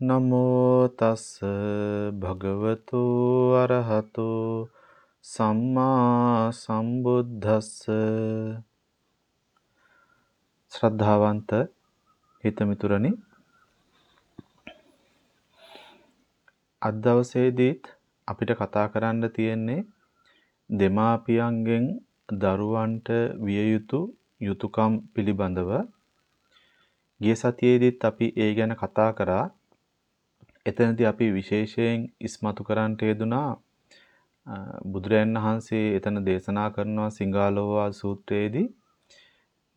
නමෝ තස් භගවතු අරහතු සම්මා සම්බුද්දස්ස ශ්‍රද්ධාවන්ත හිතමිතුරනි අද දවසේදීත් අපිට කතා කරන්න තියෙන්නේ දෙමාපියන්ගෙන් දරුවන්ට විය යුතු යුතුයකම් පිළිබඳව ගිය සතියේදීත් අපි ඒ ගැන කතා කරා. එතනදී අපි විශේෂයෙන් ඉස්මතු කරන්නට යෙදුනා බුදුරයන් වහන්සේ එතන දේශනා කරනවා සිංහාලෝවා සූත්‍රයේදී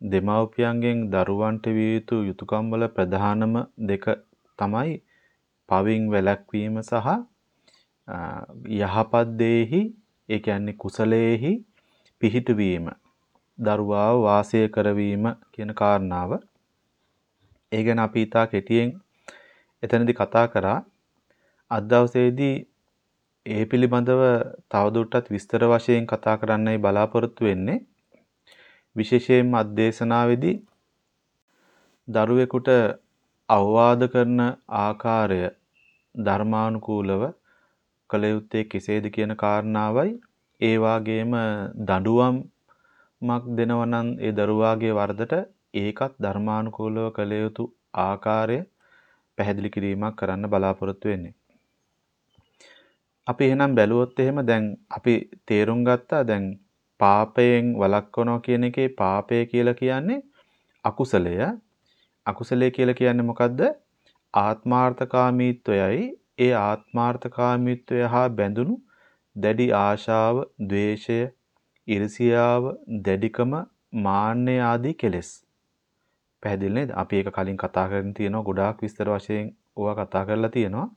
දෙමව්පියන්ගෙන් දරුවන්ට විය යුතු යුතුයකම් වල ප්‍රධානම දෙක තමයි පවින් වැළැක්වීම සහ යහපත් දෙෙහි ඒ කියන්නේ කුසලයේහි පිහිටවීම දරුවාව වාසය කරවීම කියන කාරණාව. ඒ ගැන අපි ඉතා කෙටියෙන් එතනදී කතා කරා අද දවසේදී ඒ පිළිබඳව තවදුරටත් විස්තර වශයෙන් කතා කරන්නයි බලාපොරොත්තු වෙන්නේ. විශේෂයෙන්ම අධදේශනාවේදී දරුවෙකුට අවවාද කරන ආකාරය ධර්මානුකූලව කළ යුත්තේ කෙසේද කියන කාරණාවයි. ඒ වාගේම දඬුවම්ක් දෙනවා නම් ඒ දරුවාගේ වරදට ඒකත් ධර්මානුකූලව කළ යුතු ආකාරය පැහැදිලි කිරීමක් කරන්න බලාපොරොත්තු වෙන්නේ. අපි එහෙනම් බැලුවොත් එහෙම දැන් අපි තේරුම් ගත්තා දැන් පාපයෙන් වළක්වනවා කියන එකේ පාපය කියලා කියන්නේ අකුසලය. අකුසලය කියලා කියන්නේ මොකද්ද? ආත්මාර්ථකාමීත්වයයි ඒ ආත්මාර්ථකාමීත්වය හා බැඳුණු දැඩි ආශාව, ద్వේෂය, ඉරිසියාව, දැඩිකම, මාන්නය ආදී කෙලෙස්. පැහැදිලි නේද? අපි ඒක කලින් කතා කරගෙන තියෙනවා ගොඩාක් විස්තර වශයෙන් ඕවා කතා කරලා තියෙනවා.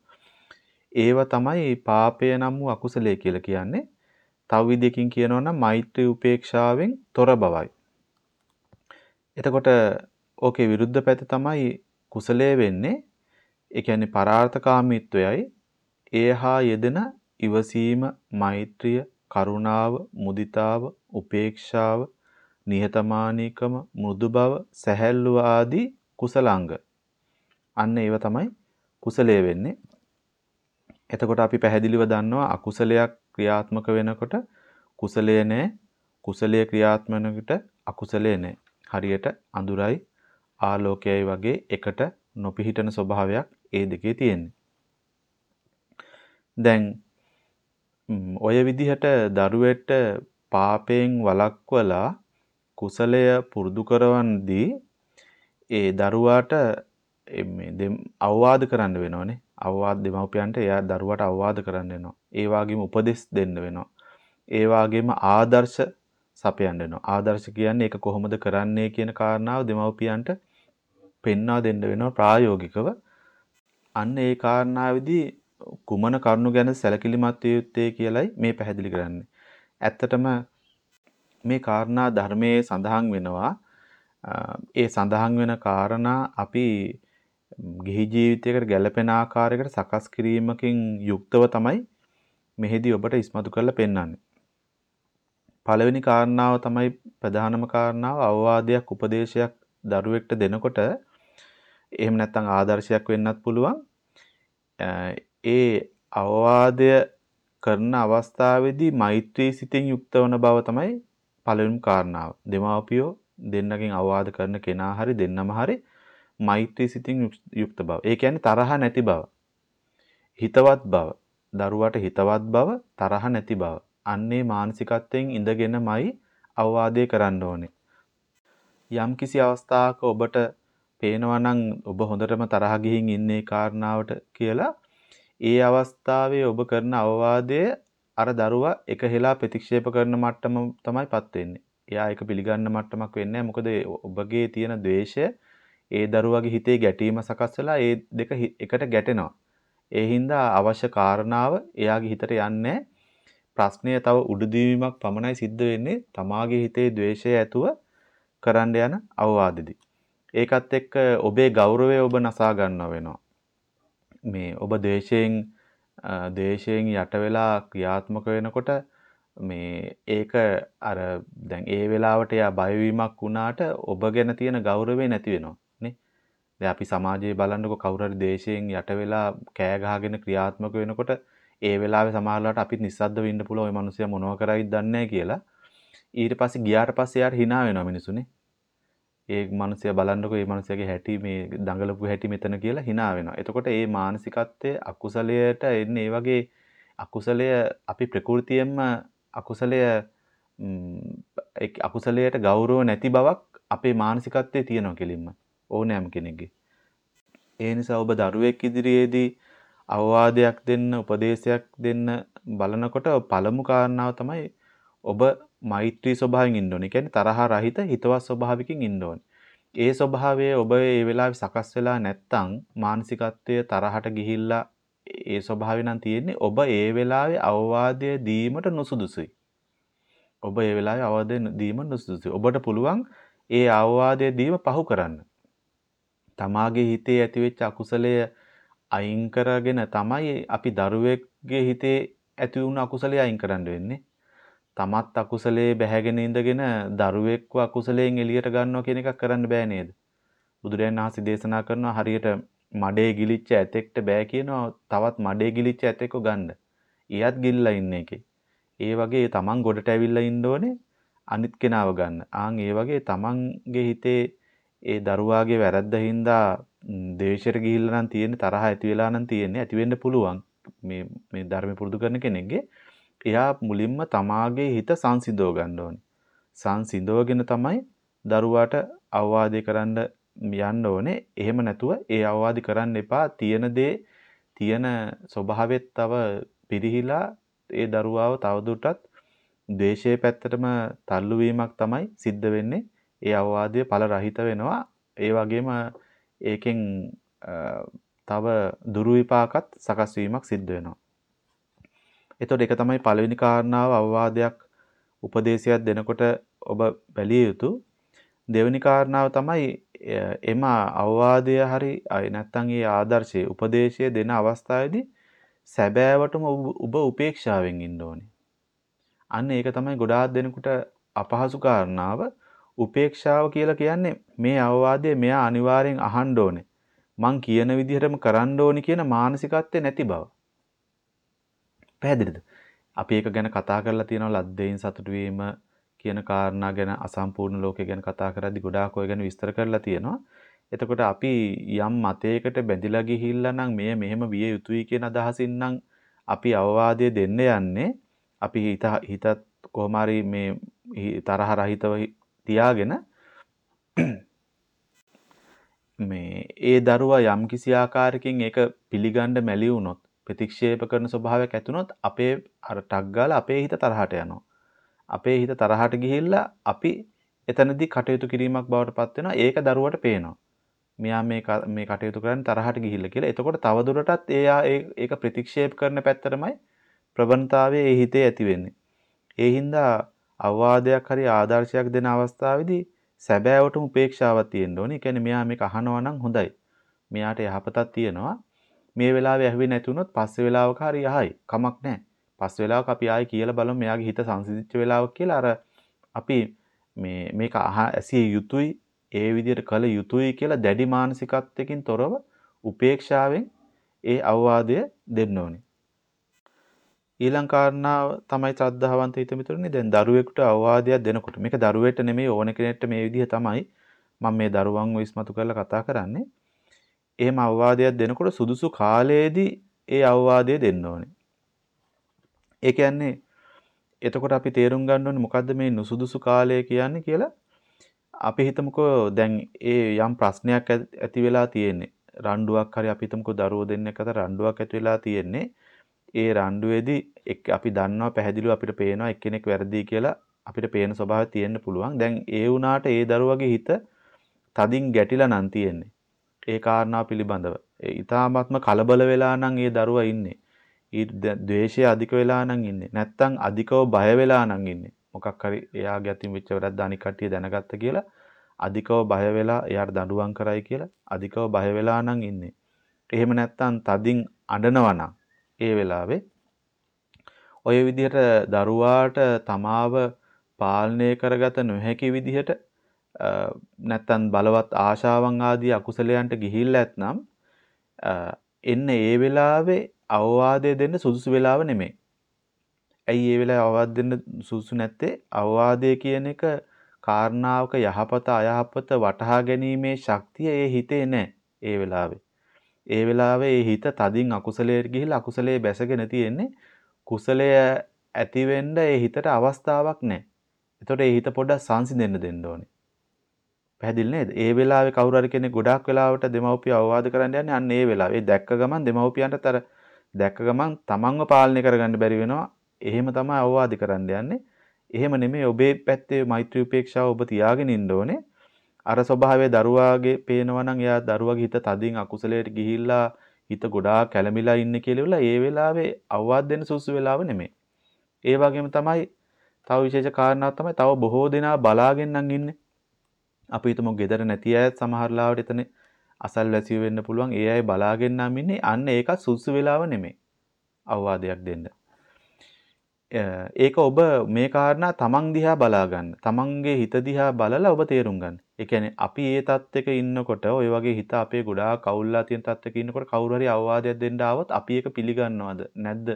ඒව තමයි පාපය නම් වූ අකුසලයේ කියලා කියන්නේ. තව විදිහකින් කියනවා නම් මෛත්‍රී උපේක්ෂාවෙන් තොර බවයි. එතකොට ඕකේ විරුද්ධ පැත්ත තමයි කුසලයේ වෙන්නේ ඒ කියන්නේ පරාර්ථකාමීත්වයයි ඒ හා යෙදෙන ඉවසීම, මෛත්‍රිය, කරුණාව, මුදිතාව, උපේක්ෂාව, නිහතමානීකම, මෘදු බව, සැහැල්ලුව ආදී කුසලාංග. අන්න ඒව තමයි කුසලයේ වෙන්නේ. එතකොට අපි පැහැදිලිව දන්නවා අකුසලයක් ක්‍රියාත්මක වෙනකොට කුසලය නෑ කුසලයේ ක්‍රියාත්මක වෙනකොට අකුසලය නෑ. හරියට අඳුරයි ආලෝකයයි වගේ එකට නොපිහිටන ස්වභාවයක් ඒ දෙකේ තියෙන්නේ. දැන් ඔය විදිහට දරුවෙට පාපයෙන් වළක්වලා කුසලය පුරුදු කරවන්දී ඒ දරුවාට මේ අවවාද කරන්න වෙනවනේ. අවවාද දෙමව්පියන්ට එයා දරුවාට අවවාද කරන්න වෙනවා. ඒ වගේම උපදෙස් දෙන්න වෙනවා. ඒ වගේම ආදර්ශ සපයන්න වෙනවා. ආදර්ශ කියන්නේ ඒක කොහොමද කරන්නේ කියන කාරණාව දෙමව්පියන්ට පෙන්වා දෙන්න වෙනවා ප්‍රායෝගිකව. අන්න ඒ කාරණාවේදී කුමන කරුණු ගැන සැලකිලිමත් විය යුත්තේ කියලයි මේ පැහැදිලි කරන්නේ. ඇත්තටම මේ කාරණා ධර්මයේ සඳහන් වෙනවා. ඒ සඳහන් වෙන කාරණා අපි ගිහි ජීවිතයකට ගැළපෙන ආකාරයකට සකස් කිරීමකින් යුක්තව තමයි මෙහිදී ඔබට ඉස්මතු කරලා පෙන්වන්නේ. පළවෙනි කාරණාව තමයි ප්‍රධානම කාරණාව අවවාදයක් උපදේශයක් දරුවෙක්ට දෙනකොට එහෙම නැත්නම් ආදර්ශයක් වෙන්නත් පුළුවන්. ඒ අවවාදය කරන අවස්ථාවේදී මෛත්‍රී සිතින් යුක්ත වන බව තමයි පළවෙනිම කාරණාව. දෙමාපියෝ දෙන්නගෙන් අවවාද කරන කෙනා හරි දෙන්නම හරි මෛත්‍රී සිතින් යුක්ත බව. ඒ කියන්නේ තරහ නැති බව. හිතවත් බව. දරුවට හිතවත් බව, තරහ නැති බව. අන්නේ මානසිකත්වයෙන් ඉඳගෙනමයි අවවාදය කරන්න ඕනේ. යම්කිසි අවස්ථාවක ඔබට පේනවා නම් ඔබ හොඳටම තරහ ගිහින් ඉන්නේ කාරණාවට කියලා ඒ අවස්ථාවේ ඔබ කරන අවවාදය අර දරුවා එක හෙලා ප්‍රතික්ෂේප කරන මට්ටම තමයිපත් වෙන්නේ. එයා ඒක පිළිගන්න මට්ටමක් වෙන්නේ මොකද ඔබගේ තියෙන ද්වේෂය ඒ දරුවාගේ හිතේ ගැටීම සකස් වෙලා ඒ දෙක එකට ගැටෙනවා. ඒ හින්දා අවශ්‍ය කාරණාව එයාගේ හිතට යන්නේ ප්‍රශ්නය තව උඩුදීවීමක් පමණයි සිද්ධ වෙන්නේ තමාගේ හිතේ ද්වේෂය ඇතුව කරන්න යන අවවාදෙදී. ඒකත් එක්ක ඔබේ ගෞරවය ඔබ නසා ගන්නව වෙනවා. මේ ඔබ දේශයෙන් දේශයෙන් යට වෙලා ක්‍රියාත්මක වෙනකොට මේ ඒක අර දැන් ඒ වෙලාවට යා බයවීමක් වුණාට ඔබ ගැන තියෙන ගෞරවය නැති වෙනවා නේ. දැන් අපි සමාජයේ බලන්නකො කවුරු හරි දේශයෙන් යට වෙලා කෑ ගහගෙන ක්‍රියාත්මක වෙනකොට ඒ වෙලාවේ සමහරවිට අපිත් නිස්සද්ද වෙන්න පුළුවන් ওই මිනිස්සයා මොනව කරයිද දන්නේ කියලා. ඊට පස්සේ ගියාට පස්සේ යාට hina වෙනවා මිනිසුනේ. ඒ මිනිස්සයා බලන්නකො මේ මිනිස්සයාගේ හැටි මේ දඟලපු හැටි මෙතන කියලා hina වෙනවා. එතකොට මේ මානසිකත්වයේ අකුසලයට එන්නේ ඒ වගේ අකුසලය අපි ප්‍රകൃතියෙන්ම අකුසලය අකුසලයට ගෞරව නැති බවක් අපේ මානසිකත්වයේ තියෙනවා කෙලින්ම ඕනෑම කෙනෙක්ගේ. ඒ නිසා ඔබ දරුවෙක් ඉදිරියේදී අවවාදයක් දෙන්න උපදේශයක් දෙන්න බලනකොට පළමු කාරණාව තමයි ඔබ මෛත්‍රී ස්වභාවයෙන් ඉන්න ඕනේ. කියන්නේ තරහ රහිත හිතවත් ස්වභාවයකින් ඉන්න ඕනේ. ඒ ස්වභාවය ඔබ ඒ වෙලාවේ සකස් වෙලා නැත්තම් මානසිකත්වය තරහට ගිහිල්ලා ඒ ස්වභාවය නම් තියෙන්නේ ඔබ ඒ වෙලාවේ අවවාදය දීමට නුසුදුසුයි. ඔබ ඒ වෙලාවේ අවවාදය දීම නුසුදුසුයි. ඔබට පුළුවන් ඒ අවවාදය දීම පහු කරන්න. තමාගේ හිතේ ඇතිවෙච්ච අකුසලය අයින් කරගෙන තමයි අපි දරුවෙක්ගේ හිතේ ඇති වුණු අකුසලයේ අයින් කරන්න වෙන්නේ. තමත් අකුසලයේ බැහැගෙන ඉඳගෙන දරුවෙක්ව අකුසලයෙන් එළියට ගන්නවා කියන එකක් කරන්න බෑ නේද? බුදුරජාණන් වහන්සේ දේශනා කරනවා හරියට මඩේ ගිලිච්ච ඇතෙක්ට බෑ කියනවා තවත් මඩේ ගිලිච්ච ඇතෙක්ව ගන්න. ඊයත් ගිල්ලා ඉන්න එකේ. ඒ වගේ තමන් ගොඩට ඇවිල්ලා ඉන්න ඕනේ අනිත් කෙනාව ගන්න. ආන් ඒ වගේ තමන්ගේ හිතේ ඒ දරුවාගේ වැරද්ද හින්දා දේශයට ගිහිල්ලා නම් තියෙන්නේ තරහ ඇති වෙලා නම් තියෙන්නේ ඇති වෙන්න පුළුවන් මේ මේ ධර්ම පුරුදු කරන කෙනෙක්ගේ එයා මුලින්ම තමාගේ හිත සංසිඳව ගන්න ඕනේ. සංසිඳවගෙන තමයි දරුවාට අවවාදේ කරන්න යන්න ඕනේ. එහෙම නැතුව ඒ අවවාදි කරන්න එපා. තියෙන දේ තියෙන ස්වභාවෙත් තව පිරිහිලා ඒ දරුවාව තවදුරටත් ද්වේෂයේ පැත්තටම තල්ලු වීමක් තමයි සිද්ධ වෙන්නේ. ඒ අවවාදය ඵල රහිත වෙනවා. ඒ වගේම ඒකෙන් තව දුරු විපාකත් සකස් වීමක් සිද්ධ වෙනවා. එතකොට ඒක තමයි පළවෙනි කාරණාව අවවාදයක් උපදේශයක් දෙනකොට ඔබ බැලිය යුතු. දෙවෙනි කාරණාව තමයි එම අවවාදය හරි නැත්නම් ඒ ආදර්ශයේ උපදේශය දෙන අවස්ථාවේදී සැබෑවටම ඔබ උපේක්ෂාවෙන් ඉන්න ඕනේ. අන්න ඒක තමයි ගොඩාක් දෙනෙකුට අපහසු කාරණාව. උපේක්ෂාව කියලා කියන්නේ මේ අවවාදය මෙයා අනිවාර්යෙන් අහන්න ඕනේ. මං කියන විදිහටම කරන්න ඕනි කියන මානසිකත්වය නැති බව. පැහැදිලිද? අපි ඒක ගැන කතා කරලා තියෙනවා ලද්දේයින් සතුටු වීම කියන කාරණා ගැන අසම්පූර්ණ ලෝකය ගැන කතා කරද්දී ගොඩාක් ඔය ගැන විස්තර කරලා තියෙනවා. එතකොට අපි යම් මතයකට බැඳිලා ගිහිල්ලා නම් මෙය මෙහෙම විය යුතුයි කියන අදහසින් නම් අපි අවවාදය දෙන්න යන්නේ අපි හිත හිතත් කොහොම මේ තරහ රහිතව තියාගෙන මේ ඒ දරුවා යම්කිසි ආකාරයකින් ඒක පිළිගන්න මැලි වුණොත් ප්‍රතික්ෂේප කරන ස්වභාවයක් ඇතුනොත් අපේ අර ටක් ගාලා අපේ හිත තරහට යනවා. අපේ හිත තරහට ගිහිල්ලා අපි එතනදී කටයුතු කිරීමක් බවට පත් වෙනවා. ඒක දරුවට පේනවා. මෙයා මේ මේ කටයුතු කරන්නේ තරහට ගිහිල්ලා කියලා. එතකොට තවදුරටත් එයා ඒක ප්‍රතික්ෂේප කරන පැත්තටමයි ප්‍රවණතාවය ඒ හිතේ ඇති වෙන්නේ. ඒ හින්දා අවවාදයක් හරි ආදර්ශයක් දෙන අවස්ථාවේදී සැබෑවටම උපේක්ෂාවක් තියෙන්න ඕනේ. ඒ කියන්නේ මෙයා මේක අහනවා නම් හොඳයි. මෙයාට යහපතක් තියෙනවා. මේ වෙලාවේ ඇහුවේ නැති වුණොත් පස්සේ වෙලාවක හරි යහයි. කමක් නැහැ. පස්සේ වෙලාවක අපි ආයෙ කියලා බලමු මෙයාගේ හිත සංසිඳිච්ච වෙලාවක් කියලා අර අපි මේ මේක ඇසිය යුතුයි ඒ විදිහට කළ යුතුයි කියලා දැඩි මානසිකත්වයකින් තොරව උපේක්ෂාවෙන් ඒ අවවාදය දෙන්න ඕනේ. ඊළඟ කාරණාව තමයි ශ්‍රද්ධාවන්ත හිත මිතුරුනේ දැන් දරුවෙකුට අවවාදයක් දෙනකොට මේක දරුවෙට නෙමෙයි ඕන කෙනෙක්ට මේ විදිහ තමයි මම මේ දරුවන්ව ඉස්මතු කරලා කතා කරන්නේ. එහෙම අවවාදයක් දෙනකොට සුදුසු කාලයේදී ඒ අවවාදය දෙන්න ඕනේ. ඒ කියන්නේ එතකොට අපි තේරුම් ගන්න ඕනේ මොකද්ද මේ නුසුදුසු කාලය කියන්නේ කියලා අපි හිතමුකෝ දැන් ඒ යම් ප්‍රශ්නයක් ඇති වෙලා තියෙන්නේ රණ්ඩුවක් හරි අපි හිතමුකෝ දරුවෝ දෙන්නෙක් අතර රණ්ඩුවක් ඇති වෙලා තියෙන්නේ ඒ රණ්ඩුවේදී එක් අපි දන්නවා පැහැදිලිව අපිට පේනවා එක්කෙනෙක් වැරදි කියලා අපිට පේන ස්වභාවය තියෙන්න පුළුවන්. දැන් ඒ වුණාට ඒ දරුවගේ හිත තදින් ගැටිලා නම් තියෙන්නේ. ඒ කාරණාව පිළිබඳව. ඒ ඊ타ත්ම කලබල වෙලා නම් ඒ දරුවා ඉන්නේ. ඊ ද්වේෂය අධික වෙලා නම් ඉන්නේ. නැත්තම් අධිකව බය වෙලා නම් ඉන්නේ. මොකක් හරි එයාගේ අතින් වෙච්ච වැරද්ද අනික් කට්ටිය දැනගත්ත කියලා අධිකව බය වෙලා එයාට දඬුවම් කරයි කියලා අධිකව බය වෙලා නම් ඉන්නේ. එහෙම නැත්තම් තදින් අඬනවා නම් ඒ වෙලාවේ ඔය විදිහට දරුවාට තමාව පාලනය කරගත නොහැකි විදිහට නැත්තම් බලවත් ආශාවන් ආදී අකුසලයන්ට ගිහිල්ලා ඇත්නම් එන්න ඒ වෙලාවේ අවවාදය දෙන්න සුදුසු වෙලාව නෙමෙයි. ඇයි ඒ වෙලාවේ අවවාද දෙන්න සුදුසු නැත්තේ? අවවාදය කියන එක කාරණාවක යහපත අයහපත වටහා ගැනීමේ ශක්තිය ඒ හිතේ නැහැ ඒ වෙලාවේ. ඒ වෙලාවේ ඒ හිත තදින් අකුසලයට ගිහිල්ලා අකුසලයේ බැසගෙන තියෙන්නේ කුසලය ඇති වෙන්න ඒ හිතට අවස්ථාවක් නැහැ. එතකොට ඒ හිත පොඩ්ඩක් සංසිඳෙන්න දෙන්න ඕනේ. පැහැදිලි නේද? ඒ වෙලාවේ කවුරු හරි කෙනෙක් ගොඩාක් වෙලාවට දෙමව්පිය අවවාද කරන්න යන්නේ අන්න ඒ වෙලාවේ. ඒ දැක්ක ගමන් දෙමව්පියන්ට තර දැක්ක ගමන් තමන්ව පාලනය කරගන්න බැරි වෙනවා. එහෙම තමයි අවවාද කරන්න යන්නේ. එහෙම නෙමෙයි ඔබේ පැත්තේ මෛත්‍රී උපේක්ෂාව ඔබ තියාගෙන ඉන්න ඕනේ. අර ස්වභාවයේ දරුවාගේ පේනවා නම් එයා දරුවගේ හිත තදින් අකුසලයට ගිහිල්ලා හිත ගොඩාක් කැළමිලා ඉන්නේ කියලා ඒ වෙලාවේ අවවාද දෙන්න සුසු වෙලාව නෙමෙයි. ඒ වගේම තමයි තව විශේෂ කාරණාවක් තමයි තව බොහෝ දෙනා බලාගෙන නම් ඉන්නේ. අපි හිතමු ගෙදර නැති අයත් සමහර ලාවට එතන අසල්වැසියෝ වෙන්න පුළුවන්. ඒ අය බලාගෙන නම් ඉන්නේ. අන්න ඒකත් සුසු වෙලාව නෙමෙයි. අවවාදයක් දෙන්න. ඒක ඔබ මේ කාරණා තමන් දිහා බලා ගන්න. තමන්ගේ හිත දිහා බලලා ඔබ තේරුම් ගන්න. ඒ කියන්නේ අපි ඒ තත්ත්වයක ඉන්නකොට ඔය වගේ හිත අපේ ගොඩාක් අවුල්ලා තියෙන තත්ත්වයක ඉන්නකොට කවුරු හරි අවවාදයක් දෙන්න ආවොත් අපි ඒක පිළිගන්නවද නැද්ද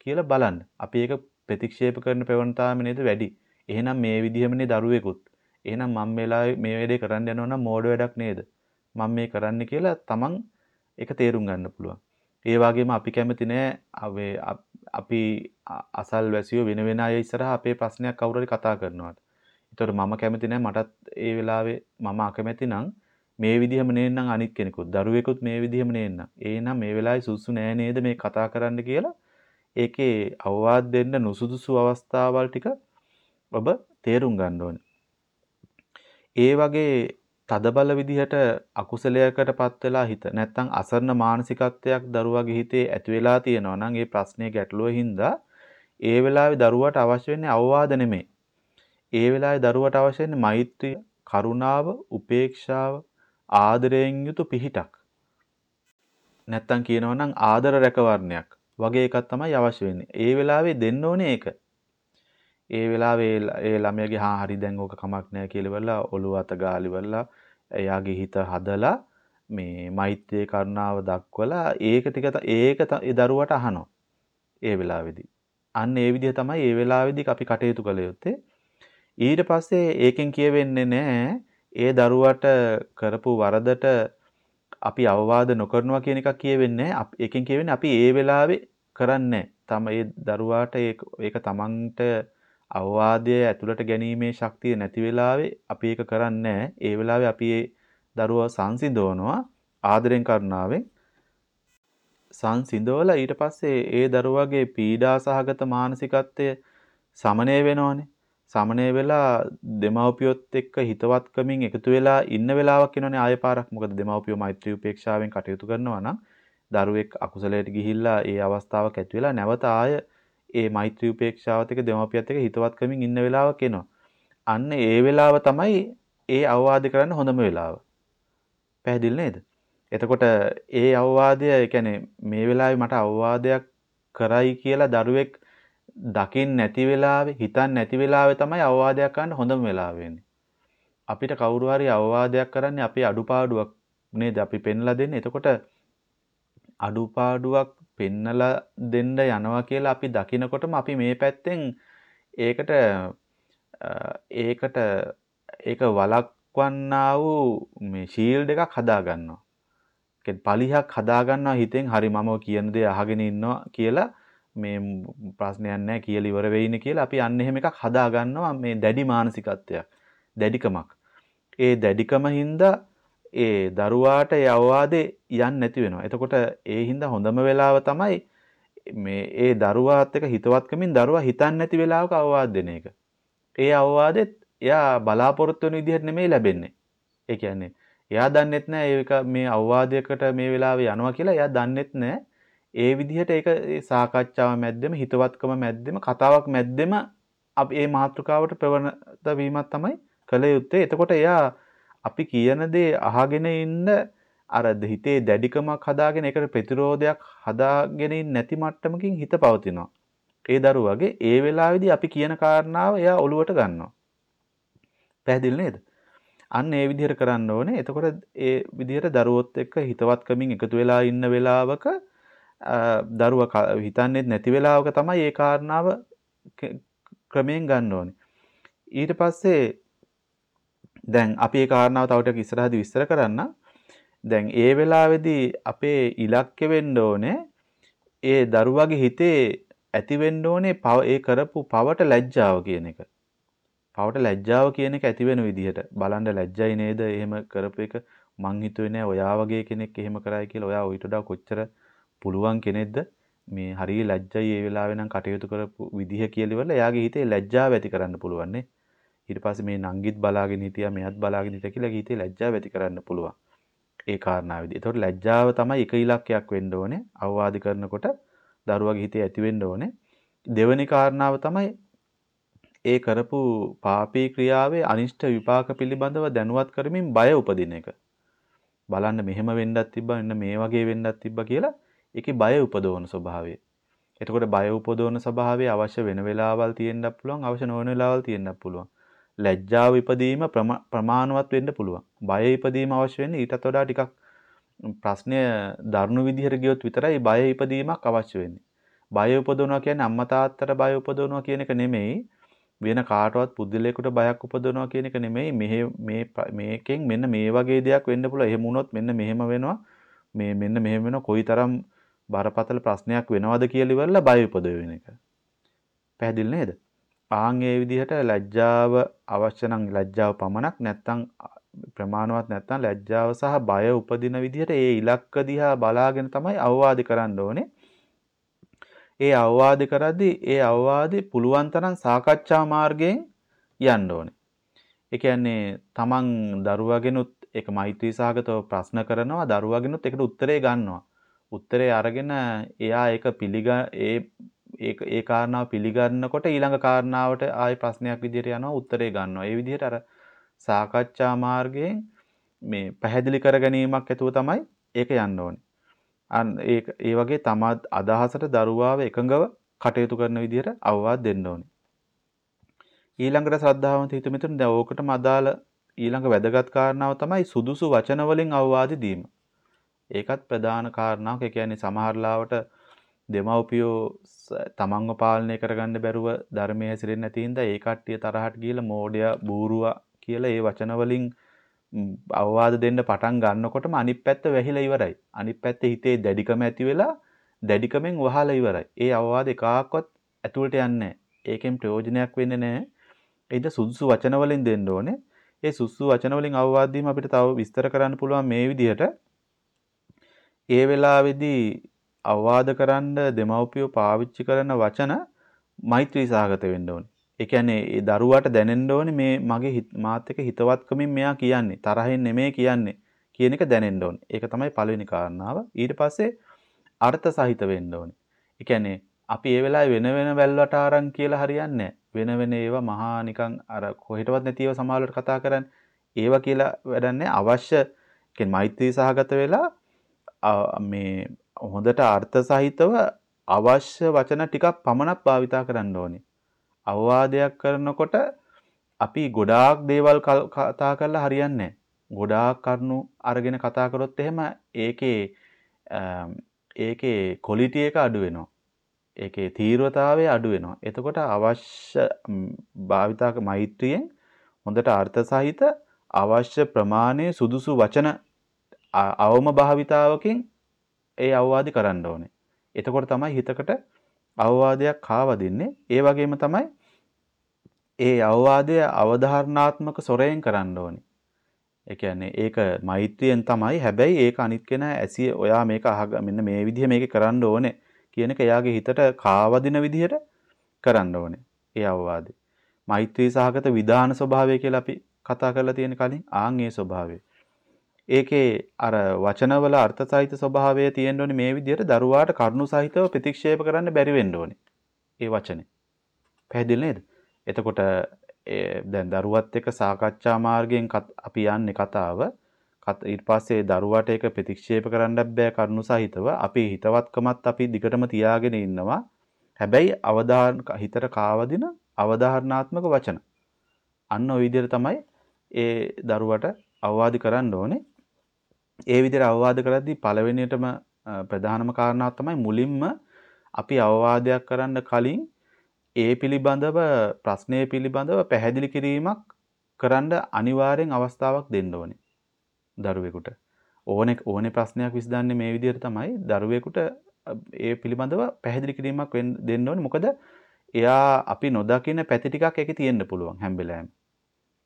කියලා බලන්න. අපි ඒක ප්‍රතික්ෂේප කරන ප්‍රවණතාවම නේද වැඩි. එහෙනම් මේ විදිහමනේ දරුවෙකුත්. එහෙනම් මම වෙලාවේ මේ වැඩේ කරන්න යනවා නම් මෝඩ වැඩක් නේද? මම මේ කරන්න කියලා තමන් ඒක තේරුම් ගන්න පුළුවන්. ඒ වගේම අපි කැමති නෑ අපි අසල්වැසියෝ වෙන වෙන අය ඉස්සරහා අපේ ප්‍රශ්නයක් කවුරු හරි කතා කරනවාට. ඒතකොට මම කැමති නෑ මටත් ඒ වෙලාවේ මම අකමැති නම් මේ විදිහම නේන්නම් අනිත් කෙනෙකුත් දරුවෙකුත් මේ විදිහම නේන්නම්. එහෙනම් මේ වෙලාවේ සුසු නෑ නේද මේ කතා කරන්න කියලා ඒකේ අවවාද දෙන්න නුසුදුසු අවස්ථාවල් ටික ඔබ තේරුම් ගන්න ඕනේ. ඒ වගේ තදබල විදිහට අකුසලයකටපත් වෙලා හිත නැත්තම් අසරණ මානසිකත්වයක් දරුවාගේ හිතේ ඇති වෙලා තියෙනවා නම් ඒ ප්‍රශ්නේ ගැටලුව හින්දා ඒ වෙලාවේ දරුවාට අවශ්‍ය වෙන්නේ අවවාද නෙමෙයි. ඒ වෙලාවේ දරුවාට අවශ්‍ය වෙන්නේ මෛත්‍රිය, කරුණාව, උපේක්ෂාව, ආදරයෙන් යුතු පිහිටක්. නැත්තම් කියනවා නම් ආදර රැකවරණයක් වගේ එකක් තමයි අවශ්‍ය වෙන්නේ. ඒ වෙලාවේ දෙන්න ඕනේ ඒක. ඒ වෙලාවේ ඒ ළමයාගේ හා හරි දැන් ඕක කමක් නැහැ කියලා ඉවරලා ඔළුව අත ගාලි ඉවරලා එයාගේ හිත හදලා මේ මෛත්‍රී කරුණාව දක්වලා ඒක ටික ඒක ඒ දරුවට අහනවා. ඒ වෙලාවේදී. අන්න ඒ විදිහ තමයි ඒ වෙලාවේදී අපි කටයුතු කළ යුත්තේ. ඊට පස්සේ ඒකෙන් කියවෙන්නේ නැහැ ඒ දරුවට කරපු වරදට අපි අවවාද නොකරනවා කියන එකක් කියවෙන්නේ නැහැ ඒකෙන් කියවෙන්නේ අපි ඒ වෙලාවේ කරන්නේ තම ඒ දරුවාට ඒක තමන්ට අවවාදය ඇතුළට ගැනීමේ ශක්තිය නැති වෙලාවේ අපි ඒක කරන්නේ ඒ වෙලාවේ අපි ඒ දරුවා සංසිඳවනවා ආදරෙන් කරුණාවෙන් සංසිඳවලා ඊට පස්සේ ඒ දරුවාගේ පීඩා සහගත මානසිකත්වය සමනය වෙනවනේ. සමනය වෙලා දෙමව්පියොත් එක්ක හිතවත්කමින් එකතු වෙලා ඉන්න වෙලාවක් එනවනේ ආයෙ පාරක්. මොකද දෙමව්පියෝ මෛත්‍රී උපේක්ෂාවෙන් කටයුතු කරනවා නම් දරුවෙක් අකුසලයට ගිහිල්ලා ඒ අවස්ථාවක් ඇති වෙලා නැවත ආය ඒ මෛත්‍රී උපේක්ෂාවත් එක්ක දෙමාපියත් එක්ක හිතවත්කමින් ඉන්න වෙලාවක් එනවා. අන්න ඒ වෙලාව තමයි ඒ අවවාද කරන්න හොඳම වෙලාව. පැහැදිලි නේද? එතකොට ඒ අවවාදය ඒ කියන්නේ මේ වෙලාවේ මට අවවාදයක් කරයි කියලා දරුවෙක් දකින් නැති වෙලාවේ හිතන් නැති වෙලාවේ තමයි අවවාදයක් කරන්න හොඳම වෙලාව වෙන්නේ. අපිට කවුරු හරි අවවාදයක් කරන්නේ අපේ අඩුපාඩුවක් නේද අපි පෙන්ලා දෙන්නේ. එතකොට අඩුපාඩුවක් පෙන්නලා දෙන්න යනවා කියලා අපි දකිනකොටම අපි මේ පැත්තෙන් ඒකට ඒකට ඒක වළක්වන්නා වූ මේ ෂීල්ඩ් එකක් හදා ගන්නවා. ඒ පලිහක් හදා ගන්නවා හිතෙන් හරි මම කියන දේ අහගෙන ඉන්නවා කියලා මේ ප්‍රශ්නයක් නැහැ කියලා ඉවර වෙයිනේ කියලා අපි අන්න එහෙම එකක් හදා ගන්නවා මේ දැඩි මානසිකත්වයක් දැඩිකමක්. ඒ දැඩිකම හින්දා ඒ දරුවාට ඒ අවවාදේ යන්නේ නැති වෙනවා. එතකොට ඒ හින්දා හොඳම වෙලාව තමයි මේ ඒ දරුවාත් එක්ක හිතවත්කමින් දරුවා හිතන්නේ නැති වෙලාවක අවවාද දෙන එක. ඒ අවවාදෙත් එයා බලාපොරොත්තු වෙන විදිහට නෙමෙයි ලැබෙන්නේ. ඒ කියන්නේ එයා දන්නෙත් නෑ ඒක මේ අවවාදයකට මේ වෙලාවේ යනවා කියලා එයා දන්නෙත් නෑ. ඒ විදිහට ඒක සාකච්ඡාව මැද්දෙම හිතවත්කම මැද්දෙම කතාවක් මැද්දෙම අපි මේ මාතෘකාවට ප්‍රවණත වීමක් තමයි කළ යුත්තේ. එතකොට එයා අපි කියන දේ අහගෙන ඉන්න අර හිතේ දැඩිකමක් හදාගෙන ඒකට ප්‍රතිරෝධයක් හදාගෙන නැති මට්ටමකින් හිත පවතිනවා. ඒ දරුවගේ ඒ වෙලාවේදී අපි කියන කාරණාව එයා ඔලුවට ගන්නවා. පැහැදිලි නේද? අන්න ඒ විදිහට කරන්න ඕනේ. එතකොට ඒ විදිහට දරුවොත් එක්ක හිතවත්කමින් එකතු වෙලා ඉන්න වෙලාවක දරුවා හිතන්නේ නැති වෙලාවක තමයි ඒ කාරණාව ක්‍රමයෙන් ගන්න ඕනේ. ඊට පස්සේ දැන් අපි ඒ කාරණාව තව ටිකක් ඉස්සරහදී විස්තර කරන්න. දැන් ඒ වෙලාවේදී අපේ ඉලක්කය වෙන්න ඕනේ. ඒ දරුවගේ හිතේ ඇති වෙන්න ඕනේ ඒ කරපු පවට ලැජ්ජාව කියන එක. පවට ලැජ්ජාව කියන එක ඇති වෙන විදිහට. බලන්න ලැජ්ජයි නේද? එහෙම කරපු එක මං හිතුවේ නෑ. ඔයා වගේ කෙනෙක් එහෙම කරයි කියලා ඔයා ඊට වඩා කොච්චර පුළුවන් කෙනෙක්ද? මේ හරිය ලැජ්ජයි ඒ වෙලාවේ නම් කටයුතු කරපු විදිහ කියලා ඉවරලා එයාගේ හිතේ ලැජ්ජාව ඇති කරන්න පුළුවන් නේ. ඊට පස්සේ මේ නංගිත් බලාගෙන හිටියා මෙයත් බලාගෙන හිටියා කියලා හිතේ ලැජ්ජාව ඇති කරන්න පුළුවන් ඒ කාරණාවේදී. ඒතකොට ලැජ්ජාව තමයි එක ඉලක්කයක් වෙන්න ඕනේ. අවවාද කරනකොට දරුවගේ හිතේ ඇති වෙන්න ඕනේ. දෙවෙනි කාරණාව තමයි ඒ කරපු පාපී ක්‍රියාවේ අනිෂ්ට විපාක පිළිබඳව දැනුවත් කරමින් බය උපදින එක. බලන්න මෙහෙම වෙන්නත් තිබ්බා මෙන්න මේ වගේ වෙන්නත් තිබ්බා කියලා ඒකේ බය උපදවන ස්වභාවය. එතකොට බය උපදවන ස්වභාවය අවශ්‍ය වෙන වෙලාවල් තියෙන්නත් පුළුවන් අවශ්‍ය නොවන වෙලාවල් තියෙන්නත් පුළුවන්. ලැජ්ජාව ඉපදීම ප්‍රමාණවත් වෙන්න පුළුවන්. බය ඉපදීම අවශ්‍ය වෙන්නේ ඊටත් වඩා ටිකක් ප්‍රශ්නය දරුණු විදිහට ගියොත් විතරයි බය ඉපදීමක් අවශ්‍ය වෙන්නේ. බය උපදවනවා කියන්නේ අම්මා තාත්තට බය උපදවනවා කියන එක නෙමෙයි. වෙන කාටවත් පුද්ගලයෙකුට බයක් උපදවනවා කියන එක නෙමෙයි මෙහෙ මේ මේකෙන් මෙන්න මේ වගේ දෙයක් වෙන්න පුළුවන් එහෙම වුණොත් මෙන්න මෙහෙම වෙනවා මේ මෙන්න මෙහෙම වෙනවා කොයිතරම් බරපතල ප්‍රශ්නයක් වෙනවද කියලා ඉවරලා බය උපදවෙන එක පැහැදිලි නේද ආන් ඒ විදිහට ලැජ්ජාව අවශ්‍ය නම් ලැජ්ජාව පමණක් නැත්තම් ප්‍රමාණවත් නැත්තම් ලැජ්ජාව සහ බය උපදින විදිහට ඒ ඉලක්ක දිහා බලාගෙන තමයි අවවාද කරන්න ඕනේ ඒ අවවාද කරද්දී ඒ අවවාදේ පුළුවන් තරම් සාකච්ඡා මාර්ගයෙන් යන්න ඕනේ. ඒ කියන්නේ තමන් දරුවගෙනුත් ඒක මෛත්‍රී සහගතව ප්‍රශ්න කරනවා දරුවගෙනුත් ඒකට උත්තරේ ගන්නවා. උත්තරේ අරගෙන එයා ඒක පිළිග ඒ ඒ ඒ කාරණාව පිළිගන්නකොට ඊළඟ කාරණාවට ආයි ප්‍රශ්නයක් විදිහට යනවා උත්තරේ ගන්නවා. ඒ විදිහට අර සාකච්ඡා මාර්ගයෙන් මේ පැහැදිලි කර ගැනීමක් ඇතුව තමයි ඒක යන්න ඕනේ. අන්න ඒ ඒ වගේ තමා අදහසට දරුවාව එකඟව කටයුතු කරන විදිහට අවවාද දෙන්න ඕනේ. ඊළඟට ශ්‍රද්ධාවන්ත හිතමිතුන් දැන් ඕකටම අදාළ ඊළඟ වැදගත් කාරණාව තමයි සුදුසු වචන වලින් අවවාද දීම. ඒකත් ප්‍රධාන කාරණාවක්. ඒ කියන්නේ සමහර ලාවට දෙමව්පියෝ තමන්ව පාලනය කරගන්න බැරුව ධර්මයේ හැසිරෙන්නේ නැති හින්දා ඒ කට්ටිය තරහට ගිහලා මෝඩයා බූරුවා කියලා ඒ වචන වලින් අවවාද දෙන්න පටන් ගන්නකොටම අනිත් පැත්ත වැහිලා ඉවරයි. අනිත් පැත්තේ හිතේ දැඩිකම ඇති වෙලා දැඩිකමෙන් වහලා ඉවරයි. ඒ අවවාද එකක්වත් ඇතුළට යන්නේ ඒකෙන් ප්‍රයෝජනයක් වෙන්නේ නැහැ. ඒද සුදුසු වචන වලින් දෙන්න ඕනේ. ඒ සුදුසු වචන වලින් අවවාද දීම අපිට තව විස්තර කරන්න පුළුවන් මේ විදිහට. ඒ වෙලාවේදී අවවාද කරන්න දෙමව්පියෝ පාවිච්චි කරන වචන මෛත්‍රී සහගත වෙන්න ඕනේ. ඒ කියන්නේ ඒ දරුවාට දැනෙන්න ඕනේ මේ මගේ මාත් එක්ක හිතවත්කමින් මෙයා කියන්නේ තරහින් නෙමෙයි කියන්නේ කියන එක දැනෙන්න ඕනේ. ඒක තමයි පළවෙනි කාරණාව. ඊට පස්සේ අර්ථ සහිත වෙන්න ඕනේ. ඒ කියන්නේ අපි ඒ වෙලාවේ වෙන වෙන වැල්වට ආරං කියලා හරියන්නේ වෙන වෙන ඒවා මහා නිකන් අර කොහෙටවත් නැතිව සමාවලට කතා කරන්නේ. ඒවා කියලා වැඩන්නේ අවශ්‍ය කියන්නේ මෛත්‍රී සහගත වෙලා මේ හොඳට අර්ථ සහිතව අවශ්‍ය වචන ටිකක් පමණක් භාවිතා කරන්න ඕනේ. අවවාදයක් කරනකොට අපි ගොඩාක් දේවල් කතා කරලා හරියන්නේ ගොඩාක් කරුණු අරගෙන කතා කරොත් එහෙම ඒකේ ඒකේ ක්වොලිටි එක අඩු වෙනවා. ඒකේ තීව්‍රතාවය අඩු වෙනවා. එතකොට අවශ්‍ය භාවිතාක මෛත්‍රියෙන් හොඳට අර්ථ සහිත අවශ්‍ය ප්‍රමාණයේ සුදුසු වචන අවම භාවිතාවකින් ඒ අවවාදි කරන්න ඕනේ. එතකොට තමයි හිතකට අවවාදයක් කාවදින්නේ. ඒ වගේම තමයි ඒ අවවාදය අවධාරණාත්මක සොරයෙන් කරන්න ඕනේ. ඒ කියන්නේ ඒක මෛත්‍රියෙන් තමයි. හැබැයි ඒක අනිත් කෙනා ඇසිය ඔයා මේක අහග මෙන්න මේ විදිහ මේක කරන්න ඕනේ කියන එක එයාගේ හිතට කාවදින විදිහට කරන්න ඕනේ. ඒ අවවාදේ. මෛත්‍රී සහගත විධාන ස්වභාවය කියලා අපි කතා කරලා තියෙන කලින් ආන් ඒ ස්වභාවය. ඒකේ අර වචනවල අර්ථ සහිත ස්වභාවය තියෙන්න ඕනේ මේ විදිහට දරුවාට කරුණු සහිතව ප්‍රතික්ෂේප කරන්න බැරි වෙන්න ඕනේ. ඒ වචනේ. පැහැදිලි නේද? එතකොට දැන් දරුවත් එක්ක සාකච්ඡා මාර්ගයෙන් අපි යන්නේ කතාව. ඊට පස්සේ දරුවාට ඒක ප්‍රතික්ෂේප කරන්නත් බෑ කරුණු සහිතව. අපි හිතවත්කමත් අපි දිගටම තියාගෙන ඉන්නවා. හැබැයි අවධාන හිතට කාවදින අවධාරණාත්මක වචන. අන්න ওই විදිහට තමයි ඒ දරුවට අවවාද කරන්න ඕනේ. ඒ විදිහට අවවාද කරද්දී පළවෙනියටම ප්‍රධානම කාරණාව තමයි මුලින්ම අපි අවවාදයක් කරන්න කලින් ඒ පිළිබඳව ප්‍රශ්නය පිළිබඳව පැහැදිලි කිරීමක් කරන්න අනිවාර්යෙන් අවස්ථාවක් දෙන්න ඕනේ දරුවෙකුට. ඕනේ ඕනේ ප්‍රශ්නයක් විසඳන්නේ මේ විදිහට තමයි දරුවෙකුට ඒ පිළිබඳව පැහැදිලි කිරීමක් දෙන්න ඕනේ. මොකද එයා අපි නොදකින පැති ටිකක් ඒකේ තියෙන්න පුළුවන් හැම වෙලාවෙම.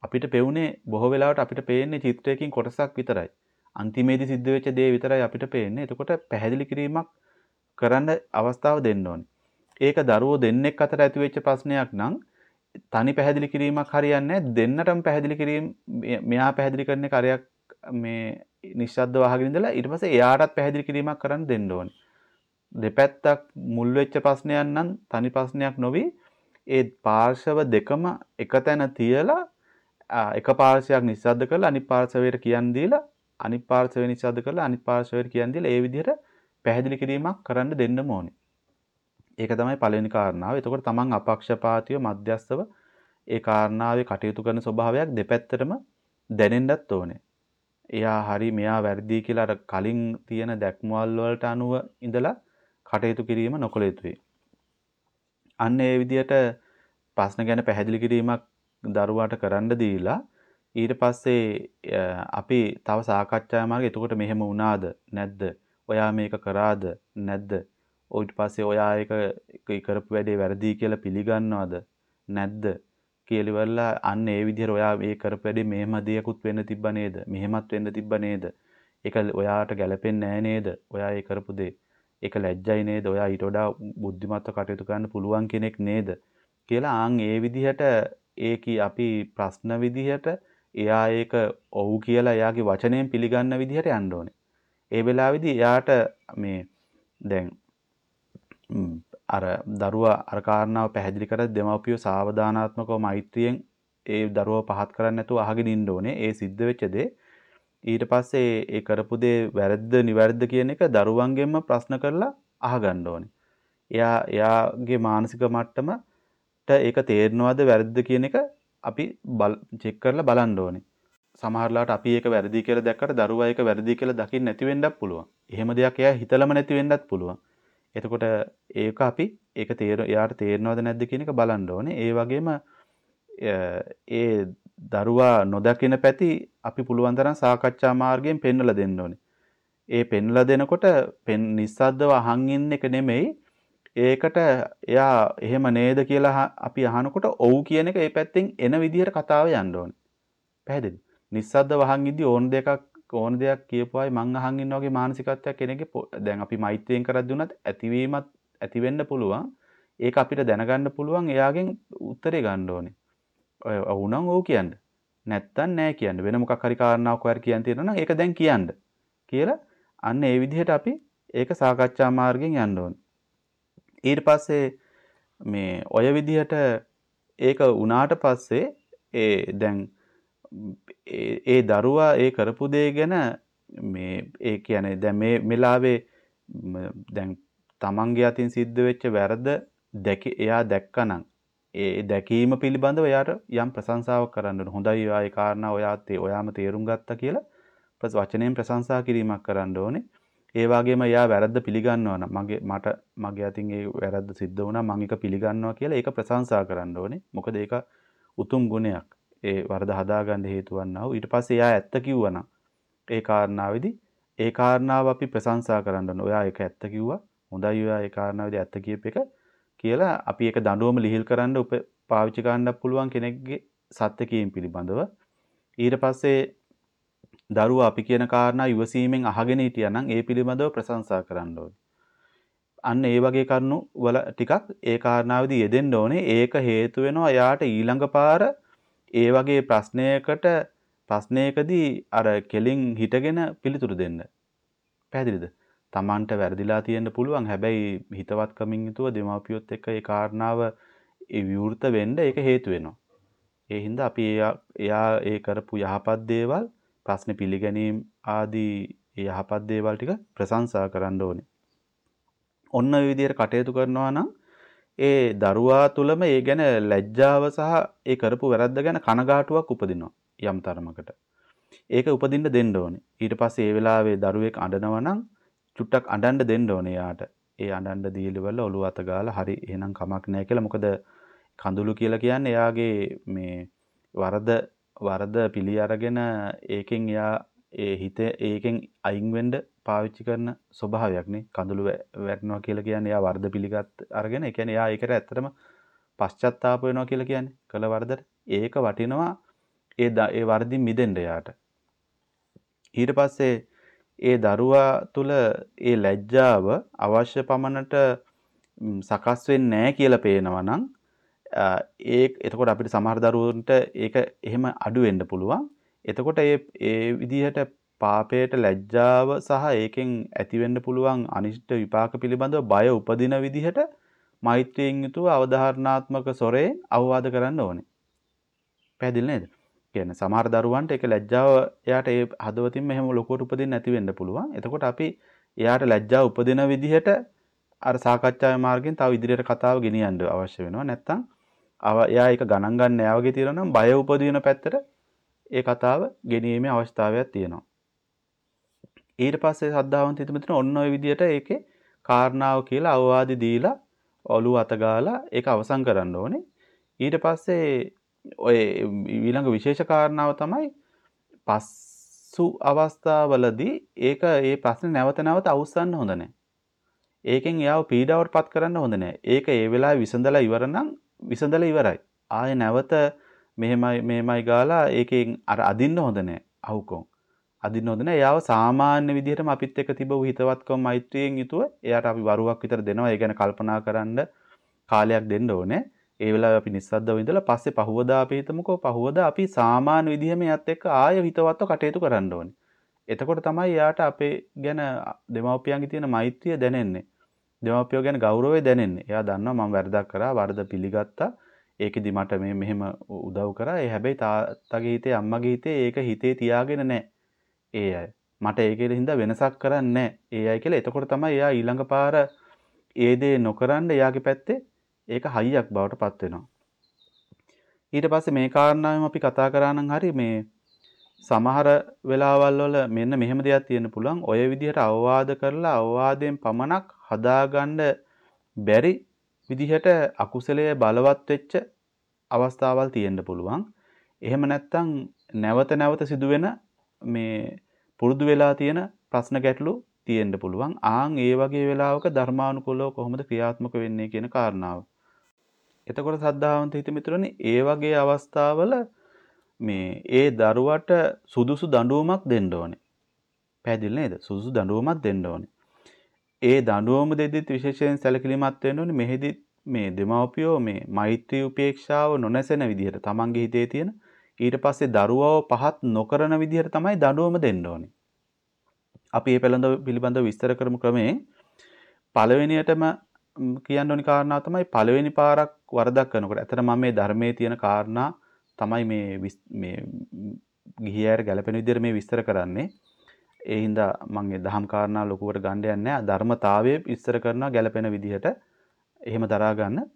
අපිට පෙවුනේ බොහෝ වෙලාවට අපිට පේන්නේ චිත්‍රයකින් කොටසක් විතරයි. අන්තිමේදී සිද්ධ වෙච්ච දේ විතරයි අපිට පේන්නේ. එතකොට පැහැදිලි කිරීමක් කරන්න අවස්ථාව දෙන්න ඕනේ. ඒක දරුවෝ දෙන්නෙක් අතර ඇති වෙච්ච ප්‍රශ්නයක් නම් තනි පැහැදිලි කිරීමක් හරියන්නේ දෙන්නටම පැහැදිලි කිරීම මෙයා පැහැදිලි කරන කාර්යයක් මේ නිශ්ශබ්දව අහගෙන ඉඳලා ඊට පස්සේ එයාටත් පැහැදිලි කිරීමක් කරන්න දෙන්න ඕනේ. දෙපැත්තක් මුල් වෙච්ච ප්‍රශ්නයක් නම් තනි ප්‍රශ්නයක් නොවි ඒ පාර්ශව දෙකම එක තැන තියලා එක පාර්ශවයක් නිස්සද්ද කරලා අනිත් පාර්ශවයට කියන් දීලා අනිත් පාර්ශවය නිස්සද්ද කරලා අනිත් පාර්ශවයට කියන් දීලා ඒ විදිහට පැහැදිලි කිරීමක් කරන්න දෙන්න ඕනේ. ඒක තමයි පළවෙනි කාරණාව. එතකොට තමන් අපක්ෂපාතීව මධ්‍යස්තව ඒ කාරණාවේ කටයුතු කරන ස්වභාවයක් දෙපැත්තටම දැනෙන්නත් ඕනේ. එයා හරි මෙයා වැරදි කියලා අර කලින් තියෙන දැක්මවල වලට අනුව ඉඳලා කටයුතු කිරීම නොකළ යුතුයි. අන්න ඒ විදිහට ප්‍රශ්න ගැන පැහැදිලි කිරීමක් දරුවාට කරන්න දීලා ඊට පස්සේ අපි තව සාකච්ඡා මාර්ගය එතකොට මෙහෙම වුණාද නැද්ද? ඔයා මේක කරාද නැද්ද? ඊට පස්සේ ඔයා ඒක කරපු වැඩේ වැරදි කියලා පිළිගන්නවද නැද්ද කියලා ඉවරලා අන්න ඒ විදිහට ඔයා මේ කරපු වැඩේ මෙහෙම දෙයක්ුත් වෙන්න තිබ්බ නේද? මෙහෙමත් වෙන්න තිබ්බ නේද? ඒක ඔයාට ගැළපෙන්නේ නැහැ නේද? ඔයා ඒ කරපු දේ. ඒක ලැජ්ජයි නේද? ඔයා ඊට වඩා බුද්ධිමත්ව කටයුතු කරන්න පුළුවන් කෙනෙක් නේද? කියලා ආන් ඒ විදිහට ඒකි අපි ප්‍රශ්න විදිහට එයා ඒක ඔව් කියලා එයාගේ වචනයෙන් පිළිගන්න විදිහට යන්න ඕනේ. ඒ වෙලාවේදී එයාට මේ දැන් අර දරුවා අර කාරණාව පැහැදිලි කර දෙමව්පියෝ සාවධානාත්මකව මෛත්‍රියෙන් ඒ දරුවව පහත් කරන්නේ නැතුව අහගෙන ඉන්න ඕනේ. ඒ සිද්ධ වෙච්ච දේ ඊට පස්සේ ඒ කරපු දේ වැරද්ද නිවැරද්ද කියන එක දරුවන්ගෙන්ම ප්‍රශ්න කරලා අහගන්න ඕනේ. එයා එයාගේ මානසික මට්ටමට ඒක තේරෙනවද වැරද්ද කියන එක අපි චෙක් කරලා බලන්න ඕනේ. සමහරලාට අපි ඒක වැරදි කියලා දැක්කට දරුවා ඒක වැරදි කියලා දකින්න නැති වෙන්නත් පුළුවන්. එහෙම දෙයක් එයා හිතලම නැති වෙන්නත් පුළුවන්. එතකොට ඒක අපි ඒක තේර එයාට තේරෙනවද නැද්ද කියන එක බලන්න ඕනේ. ඒ වගේම ඒ දරුවා නොදකින පැති අපි පුළුවන් තරම් සාකච්ඡා මාර්ගයෙන් පෙන්වලා දෙන්න ඕනේ. ඒ පෙන්වලා දෙනකොට පෙන් නිස්සද්දව අහන් ඉන්න එක නෙමෙයි ඒකට එයා එහෙම නේද කියලා අපි අහනකොට ඔව් කියන එක ඒ පැත්තෙන් එන විදිහට කතාව යන්න ඕනේ. පැහැදිලි? නිස්සද්ද වහන් ඉදි ඕන දෙකක් ඕන දෙයක් කියපු අය මං අහන් ඉන්න වගේ මානසිකත්වයක් කෙනෙක්ගේ දැන් අපි මෛත්‍රියෙන් කරද්දී උනත් ඇතිවීමත් ඇති වෙන්න පුළුවන්. ඒක අපිට දැනගන්න පුළුවන් එයාගෙන් උත්තරේ ගන්න ඕනේ. ඔය වුණම් ඔව් කියන්න. නැත්තම් නෑ කියන්න. වෙන මොකක් හරි කාරණාවක් ඔයාලා කියන්න තියෙනවා නම් ඒක දැන් කියන්න. කියලා අන්න ඒ විදිහට අපි ඒක සාකච්ඡා මාර්ගෙන් යන්න ඕනේ. ඊට පස්සේ මේ ඔය විදිහට ඒක වුණාට පස්සේ ඒ දැන් ඒ දරුවා ඒ කරපු දේ ගැන මේ ඒ කියන්නේ දැන් මේ මෙලාවේ දැන් තමන්ගේ අතින් සිද්ධ වෙච්ච වැරද දැක එයා දැක්කනම් ඒ දැකීම පිළිබඳව එයාට යම් ප්‍රශංසාවක් කරන්න ඕන. හොඳයි ඔයා ඒ කාරණා ඔයාත් ඔයාම තේරුම් ගත්තා කියලා වචනයෙන් ප්‍රශංසා කිරීමක් කරන්න ඕනේ. ඒ වගේම එයා වැරද්ද පිළිගන්නවා නම් මගේ මට මගේ අතින් ඒ වැරද්ද සිද්ධ වුණා මම ඒක පිළිගන්නවා කියලා ඒක ප්‍රශංසා කරන්න ඕනේ. මොකද ඒක උතුම් ගුණයක්. ඒ වරද හදාගන්න හේතු වන්නා වූ ඊට පස්සේ එයා ඇත්ත කිව්වනම් ඒ කාරණාවේදී ඒ කාරණාව අපි ප්‍රශංසා කරන්න ඕන. ඔයා ඒක ඇත්ත කිව්වා. හොඳයි ඔයා ඒ කාරණාවේදී ඇත්ත කියප එක කියලා අපි ඒක දඬුවම ලිහිල් කරන්න පාවිච්චි කරන්න පුළුවන් කෙනෙක්ගේ සත්‍ය කීම් පිළිබඳව. ඊට පස්සේ දරුවා අපි කියන කාරණා ඉවසීමෙන් අහගෙන හිටියානම් ඒ පිළිබඳව ප්‍රශංසා කරන්න ඕනේ. අන්න ඒ වගේ කරුණු වල ටිකක් ඒ කාරණාවේදී යෙදෙන්න ඕනේ. ඒක හේතු වෙනවා යාට ඊළඟ පාර ඒ වගේ ප්‍රශ්නයකට ප්‍රශ්නයකදී අර කෙලින් හිටගෙන පිළිතුරු දෙන්න. පැහැදිලිද? Tamanට වැරදිලා තියෙන්න පුළුවන්. හැබැයි හිතවත්කමින් යුතුව දෙමාපියොත් එක්ක ඒ කාරණාව ඒ විවෘත වෙන්න ඒක හේතු වෙනවා. ඒ හින්දා අපි එයා ඒ කරපු යහපත් දේවල් ප්‍රශ්න පිළිගැනීම් ආදී යහපත් දේවල් ටික ප්‍රශංසා කරන්න ඕනේ. ඔන්න ඔය විදිහට කටයුතු කරනවා නම් ඒ දරුවා තුළම ඒ ගැන ලැජ්ජාව සහ ඒ කරපු වැරද්ද ගැන කනගාටුවක් උපදිනවා. යම් තරමකට. ඒක උපදින්න දෙන්න ඕනේ. ඊට පස්සේ ඒ වෙලාවේ දරුවෙක් අඬනවා නම් චුට්ටක් අඬන්න දෙන්න ඕනේ යාට. ඒ අඬන්න දීලිවල ඔළුව අත ගාලා හරි එහෙනම් කමක් නැහැ කියලා. මොකද කඳුළු කියලා කියන්නේ එයාගේ මේ වරද වරද පිළි අරගෙන ඒකෙන් එයා ඒ හිත ඒකෙන් අයින් වෙන්න පාවිච්චි කරන ස්වභාවයක් නේ කඳුළු වැටෙනවා කියලා කියන්නේ එයා වරද පිළිගත් අරගෙන ඒ කියන්නේ එයා ඒකට ඇත්තටම පශ්චාත්තාප වෙනවා කියලා කියන්නේ කළ වරදට. ඒක වටිනවා ඒ ඒ වරදින් මිදෙන්න යාට ඊට පස්සේ ඒ දරුවා තුල ඒ ලැජ්ජාව අවශ්‍ය පමණට සකස් වෙන්නේ නැහැ කියලා පේනවා නම් ඒ එතකොට අපිට සමහර දරුවන්ට ඒක එහෙම අඩු වෙන්න පුළුවන්. එතකොට ඒ ඒ විදිහට පාපයට ලැජ්ජාව සහ ඒකෙන් ඇතිවෙන්න පුළුවන් අනිෂ්ට විපාක පිළිබඳව බය උපදින විදිහට මෛත්‍රියෙන් යුතුව අවධාරණාත්මක සොරේ අවවාද කරන්න ඕනේ. පැහැදිලි නේද? කියන්නේ සමහර දරුවන්ට ඒක ලැජ්ජාව එයාට ඒ හදවතින්ම එහෙම ලොකුවට උපදින්න නැති වෙන්න පුළුවන්. එතකොට අපි එයාට ලැජ්ජාව උපදින විදිහට අර සාකච්ඡාවේ මාර්ගයෙන් තව ඉදිරියට කතාව ගෙනියන්න අවශ්‍ය වෙනවා. නැත්තම් එයා ඒක ගණන් ගන්න එයා වගේ තියෙනවා නම් බය උපදින පැත්තට ඒ කතාව ගෙනීමේ අවස්ථාවයක් තියෙනවා. ඊට පස්සේ සද්ධාවන්ත හිතමු ඔන්න ඔය විදිහට ඒකේ කාරණාව කියලා අවවාදි දීලා ඔළුව අත ගාලා ඒක අවසන් කරන්න ඕනේ. ඊට පස්සේ ඔය ඊළඟ විශේෂ කාරණාව තමයි පස්සු අවස්ථාවලදී ඒක ඒ ප්‍රශ්නේ නැවත නැවත අවසන්න හොඳ නැහැ. ඒකෙන් එයාව පීඩාවට පත් කරන්න හොඳ නැහැ. ඒක ඒ වෙලාවේ විසඳලා ඉවර නම් විසඳලා ඉවරයි. ආයෙ නැවත මෙහෙමයි මෙහෙමයි ගාලා ඒකෙන් අර අදින්න හොඳ නැහැ. අහුකොන්. අදින්න හොඳ නැහැ. එයාව සාමාන්‍ය විදිහටම අපිත් එක්ක තිබු හිතවත්කම මෛත්‍රියෙන් යුතුව එයාට අපි වරුවක් විතර දෙනවා. ඒ ගැන කල්පනා කරන්න කාලයක් දෙන්න ඕනේ. ඒ වෙලාවේ අපි නිස්සද්දව ඉඳලා පස්සේ පහුවදා අපි හිතමුකෝ පහුවදා අපි සාමාන්‍ය විදිහම එයත් එක්ක ආය හිතවත්ව කටයුතු කරන්න ඕනේ. එතකොට තමයි යාට අපේ ගැන දෙමව්පියන්ගේ තියෙන මෛත්‍රිය දැනෙන්නේ. දෙමව්පියෝ ගැන ගෞරවය දැනෙන්නේ. එයා දන්නවා මම වැරදක් කරා, වරද පිළිගත්තා. ඒකෙදි මට මේ මෙහෙම උදව් කරා. ඒ හැබැයි තාත්තගේ හිතේ අම්මගේ හිතේ ඒක හිතේ තියාගෙන නැහැ. ඒ අය. මට ඒකේ හින්දා වෙනසක් කරන්නේ නැහැ. ඒ අය කියලා. එතකොට තමයි එයා ඊළඟ පාර ඒ දේ නොකරන්න එයාගේ පැත්තේ ඒක හයියක් බවට පත් වෙනවා. ඊට පස්සේ මේ කාරණාවෙම අපි කතා කරා නම් හරි මේ සමහර වෙලාවල් වල මෙන්න මෙහෙම දෙයක් තියෙන්න පුළුවන්. ඔය විදිහට අවවාද කරලා අවවාදයෙන් පමණක් හදාගන්න බැරි විදිහට අකුසලයේ බලවත් වෙච්ච අවස්ථාවල් තියෙන්න පුළුවන්. එහෙම නැත්නම් නැවත නැවත සිදුවෙන මේ පුරුදු වෙලා තියෙන ප්‍රශ්න ගැටලු තියෙන්න පුළුවන්. ආන් ඒ වගේ වෙලාවක ධර්මානුකූලව කොහොමද ක්‍රියාත්මක වෙන්නේ කියන කාරණාව. එතකොට සද්ධාවන්ත හිත මිතුරනේ ඒ වගේ අවස්ථාවල මේ ඒ දරුවට සුදුසු දඬුවමක් දෙන්න ඕනේ. පැහැදිලි නේද? සුදුසු දඬුවමක් දෙන්න ඕනේ. ඒ දඬුවම දෙද්දිත් විශේෂයෙන් සැලකිලිමත් වෙන්න ඕනේ. මෙහිදී මේ දෙමව්පියෝ මේ මෛත්‍රී උපේක්ෂාව නොනැසෙන විදිහට තමන්ගේ හිතේ තියෙන ඊට පස්සේ දරුවව පහත් නොකරන විදිහට තමයි දඬුවම දෙන්න ඕනේ. අපි මේ පිළිබඳව පිළිබඳව විස්තර කරමු ක්‍රමේ පළවෙනියටම කියන්න ඕනි කාරණා තමයි පළවෙනි පාරක් වරදක් කරනකොට. ඇත්තට මම මේ ධර්මයේ තියෙන කාරණා තමයි මේ මේ ගිහියර ගැලපෙන විදිහට මේ විස්තර කරන්නේ. ඒ හින්දා මම ඒ දහම් කාරණා ලොකුවට ගන්න යන්නේ නැහැ. ධර්මතාවයේ විස්තර කරනවා ගැලපෙන විදිහට. එහෙම දරා ගන්න.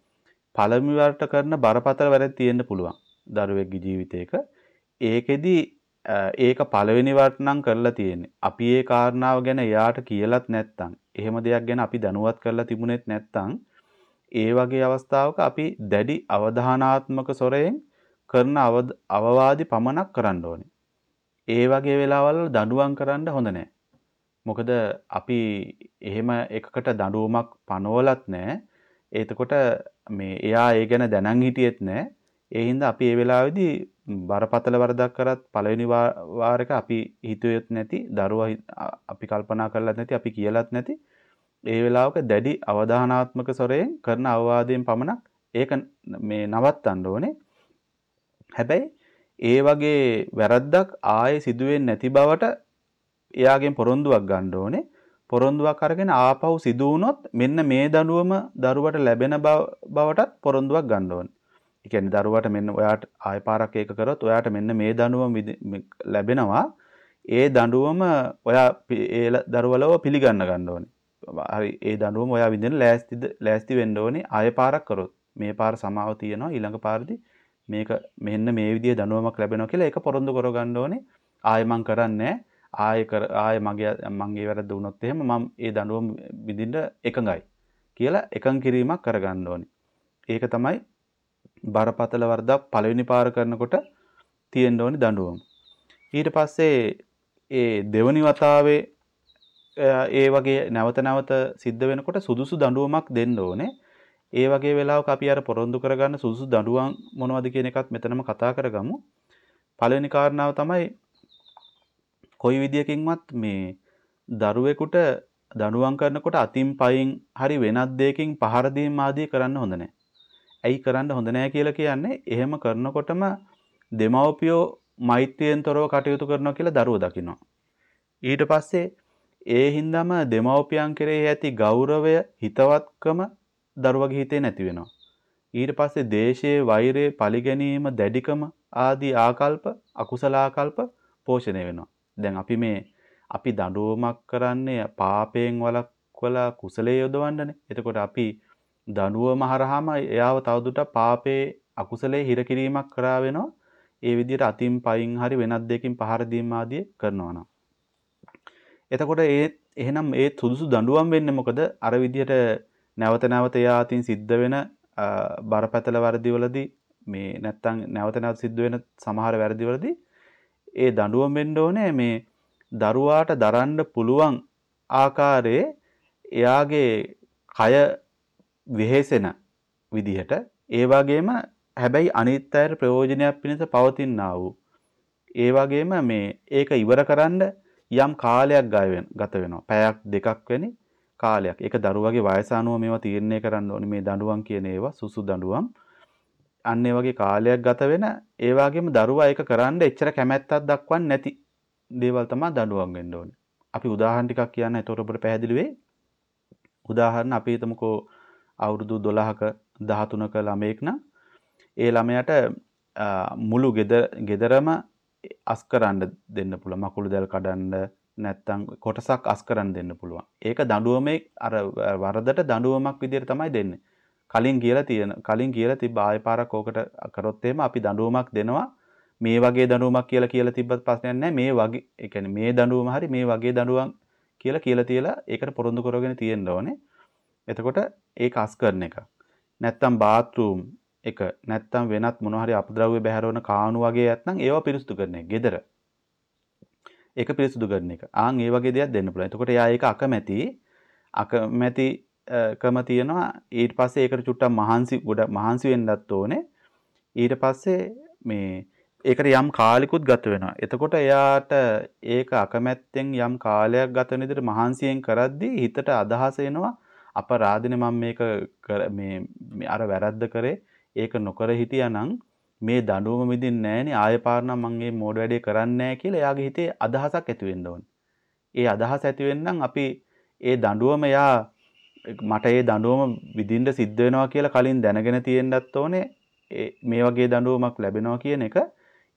පළමුවට කරන බරපතල වැඩ තියෙන්න පුළුවන්. දරුවෙක්ගේ ජීවිතේක. ඒකෙදි ඒක පළවෙනි වට නම් කරලා තියෙන්නේ. අපි ඒ කාරණාව ගැන එයාට කියලත් නැත්තම් එහෙම දෙයක් ගැන අපි දැනුවත් කරලා තිබුණෙත් නැත්නම් ඒ වගේ අවස්ථාවක අපි දැඩි අවධානාත්මක සොරයෙන් කරන අවවාදි පමණක් කරන්න ඕනේ. ඒ වගේ වෙලාවල් දඬුවම් කරන්න හොඳ නැහැ. මොකද අපි එහෙම එකකට දඬුවමක් පනවලත් නැහැ. එතකොට මේ එයා ඒ ගැන දැනන් හිටියෙත් නැහැ. ඒ හින්දා අපි ඒ වෙලාවේදී බරපතල වරදක් කරත් පළවෙනි වාරක අපි හිතුවෙත් නැති දරුවා අපි කල්පනා කරලත් නැති අපි කියලත් නැති ඒ වෙලාවක දැඩි අවධානාත්මක සොරයෙන් කරන අවවාදයෙන් පමණක් ඒක මේ නවත්තන්න ඕනේ. හැබැයි ඒ වගේ වැරද්දක් ආයේ සිදුවෙන්නේ නැති බවට එයාගෙන් පොරොන්දුවක් ගන්න ඕනේ. පොරොන්දුවක් අරගෙන ආපහු සිදු වුණොත් මෙන්න මේ දඬුවම දරුවට ලැබෙන බවටත් පොරොන්දුවක් ගන්න ඕනේ. ඒ කියන්නේ දරුවට මෙන්න ඔයාට ආය පාරක් ඒක කරොත් ඔයාට මෙන්න මේ දඬුවම ලැබෙනවා. ඒ දඬුවම ඔයා ඒ දරුවලව පිළිගන්න ගන්න ඕනේ. හරි ඒ දඬුවම ඔයා විඳින්න ලෑස්තිද ලෑස්ති වෙන්න ඕනේ ආය පාරක් කරොත්. මේ පාර සමාව තියෙනවා ඊළඟ පාරදී මේක මෙන්න මේ විදිහේ දඬුවමක් ලැබෙනවා කියලා ඒක පොරොන්දු කරගන්න ඕනේ. ආයෙ මං කරන්නේ ආයෙ කර ආයෙ මගේ මංගේ වැරද්ද වුණොත් එහෙම මම ඒ දඬුවම විඳින්න එකඟයි කියලා එකඟ කිරීමක් කරගන්න ඕනේ. ඒක තමයි බරපතල වරදක් පළවෙනි පාර කරනකොට තියෙන්න ඕනේ දඬුවම. ඊට පස්සේ ඒ දෙවනි වතාවේ ඒ වගේ නැවත නැවත සිද්ධ වෙනකොට සුදුසු දඬුවමක් දෙන්න ඕනේ. ඒ වගේ වෙලාවක අපි අර පොරොන්දු කරගන්න සුදුසු දඬුවම් මොනවද කියන එකත් මෙතනම කතා කරගමු. පළවෙනි කාරණාව තමයි කොයි විදියකින්වත් මේ දරුවෙකුට දඬුවම් කරනකොට අතින් පයින් හරි වෙනත් දෙයකින් පහර දීම ආදී කරන්න හොඳ නැහැ. ඇයි කරන්න හොඳ නැහැ කියලා කියන්නේ එහෙම කරනකොටම දෙමව්පියෝ මෛත්‍රියෙන් තොරව කටයුතු කරනවා කියලා දරුවෝ දකිනවා. ඊට පස්සේ ඒ හින්දාම දෙමව්පියන් කෙරෙහි ඇති ගෞරවය හිතවත්කම දරුවගේ හිතේ නැති වෙනවා. ඊට පස්සේ දේශයේ වෛරය පරිගැනීම දැඩිකම ආදී ආකල්ප අකුසල ආකල්ප පෝෂණය වෙනවා. දැන් අපි මේ අපි දඬුවමක් කරන්නේ පාපයෙන් වළක්වලා කුසලයේ යොදවන්නනේ. එතකොට අපි දඬුවම හරහාම එයාව තවදුරටත් පාපේ අකුසලයේ හිර කිරීමක් කරා වෙනවා. ඒ විදිහට අතින් පයින් හරි වෙනත් දෙයකින් පහර දීම ආදී කරනවා නම්. එතකොට ඒ එහෙනම් ඒ සුදුසු දඬුවම් වෙන්නේ මොකද? අර විදිහට නැවත නැවත එයා අතින් සිද්ධ වෙන බරපතල වරදිවලදී මේ නැත්තම් නැවත නැවත සිද්ධ වෙන සමහර වැරදිවලදී ඒ දඬුවම් වෙන්න ඕනේ. මේ දරුවාට දරන්න පුළුවන් ආකාරයේ එයාගේ කය වෙහෙසෙන විදිහට ඒ වගේම හැබැයි අනිත් අයට ප්‍රයෝජනයක් පිණිස පවතිනා වූ. ඒ වගේම මේ ඒක ඉවර කරන්න යම් කාලයක් ගත වෙනවා. පැයක් දෙකක් වැනි. කාලයක්. ඒක දරුවගේ වයස අනුව මේවා තීරණය කරන්න ඕනේ. මේ දඬුවම් කියන ඒවා සුසු දඬුවම්. අන්න ඒ වගේ කාලයක් ගත වෙන ඒ වගේම දරුවා ඒක කරන්න එච්චර කැමැත්තක් දක්වන්නේ නැති දේවල් තමයි දඬුවම් වෙන්න ඕනේ. අපි උදාහරණ ටිකක් කියන්න එතකොට ඔබට පැහැදිලි වෙයි. උදාහරණ අපි හිතමුකෝ අවුරුදු 12ක 13ක ළමයෙක් නම් ඒ ළමයාට මුළු ගෙදරම අස් කරන්න දෙන්න පුළුවන්. මකුළු දැල් කඩන්න නැත්තම් කොටසක් අස් කරන්න දෙන්න පුළුවන්. ඒක දඬුවමේ අර වරදට දඬුවමක් විදිහට තමයි දෙන්නේ. කලින් කියලා තියෙන කලින් කියලා තිබ්බ ආයෙ පාරක් ඕකට කරොත් එහෙම අපි දඬුවමක් දෙනවා. මේ වගේ දඬුවමක් කියලා කියලා තිබ්බත් ප්‍රශ්නයක් නැහැ. මේ වගේ ඒ කියන්නේ මේ දඬුවම හරි මේ වගේ දඬුවම් කියලා කියලා තියලා ඒකට පොරොන්දු කරගෙන තියෙන්න ඕනේ. එතකොට ඒක අස් කරන එක. නැත්තම් බාත්රූම් එක නැත්තම් වෙනත් මොන හරි අපද්‍රව්‍ය බැහැරවන කාණු වගේ නැත්නම් ඒවා පිරිසුදු කරන එක. gedara. ඒක පිරිසුදු කරන එක. ආන් ඒ වගේ දෙයක් දෙන්න පුළුවන්. එතකොට එයා ඒක අකමැති අකමැති කම තියෙනවා ඊට පස්සේ ඒකට චුට්ටක් මහන්සි ගොඩ මහන්සි වෙන්නත් ඕනේ. ඊට පස්සේ මේ ඒකට යම් කාලිකුත් ගත වෙනවා. එතකොට එයාට ඒක අකමැත්තෙන් යම් කාලයක් ගත වෙන විදිහට මහන්සියෙන් කරද්දී හිතට අදහස එනවා අපරාධනේ මම මේක මේ අර වැරද්ද කරේ ඒක නොකර හිටියානම් මේ දඬුවම මිදින්නේ නැහනේ ආයෙ පාරනම් මම මේ මෝඩ වැඩේ කරන්නේ නැහැ කියලා එයාගේ හිතේ අදහසක් ඇති වෙන්න ඕනේ. ඒ අදහස ඇති වෙන්නම් අපි ඒ දඬුවම එයා මට ඒ දඬුවම විඳින්න සිද්ධ වෙනවා කියලා කලින් දැනගෙන තියෙන්නත් ඕනේ. මේ වගේ දඬුවමක් ලැබෙනවා කියන එක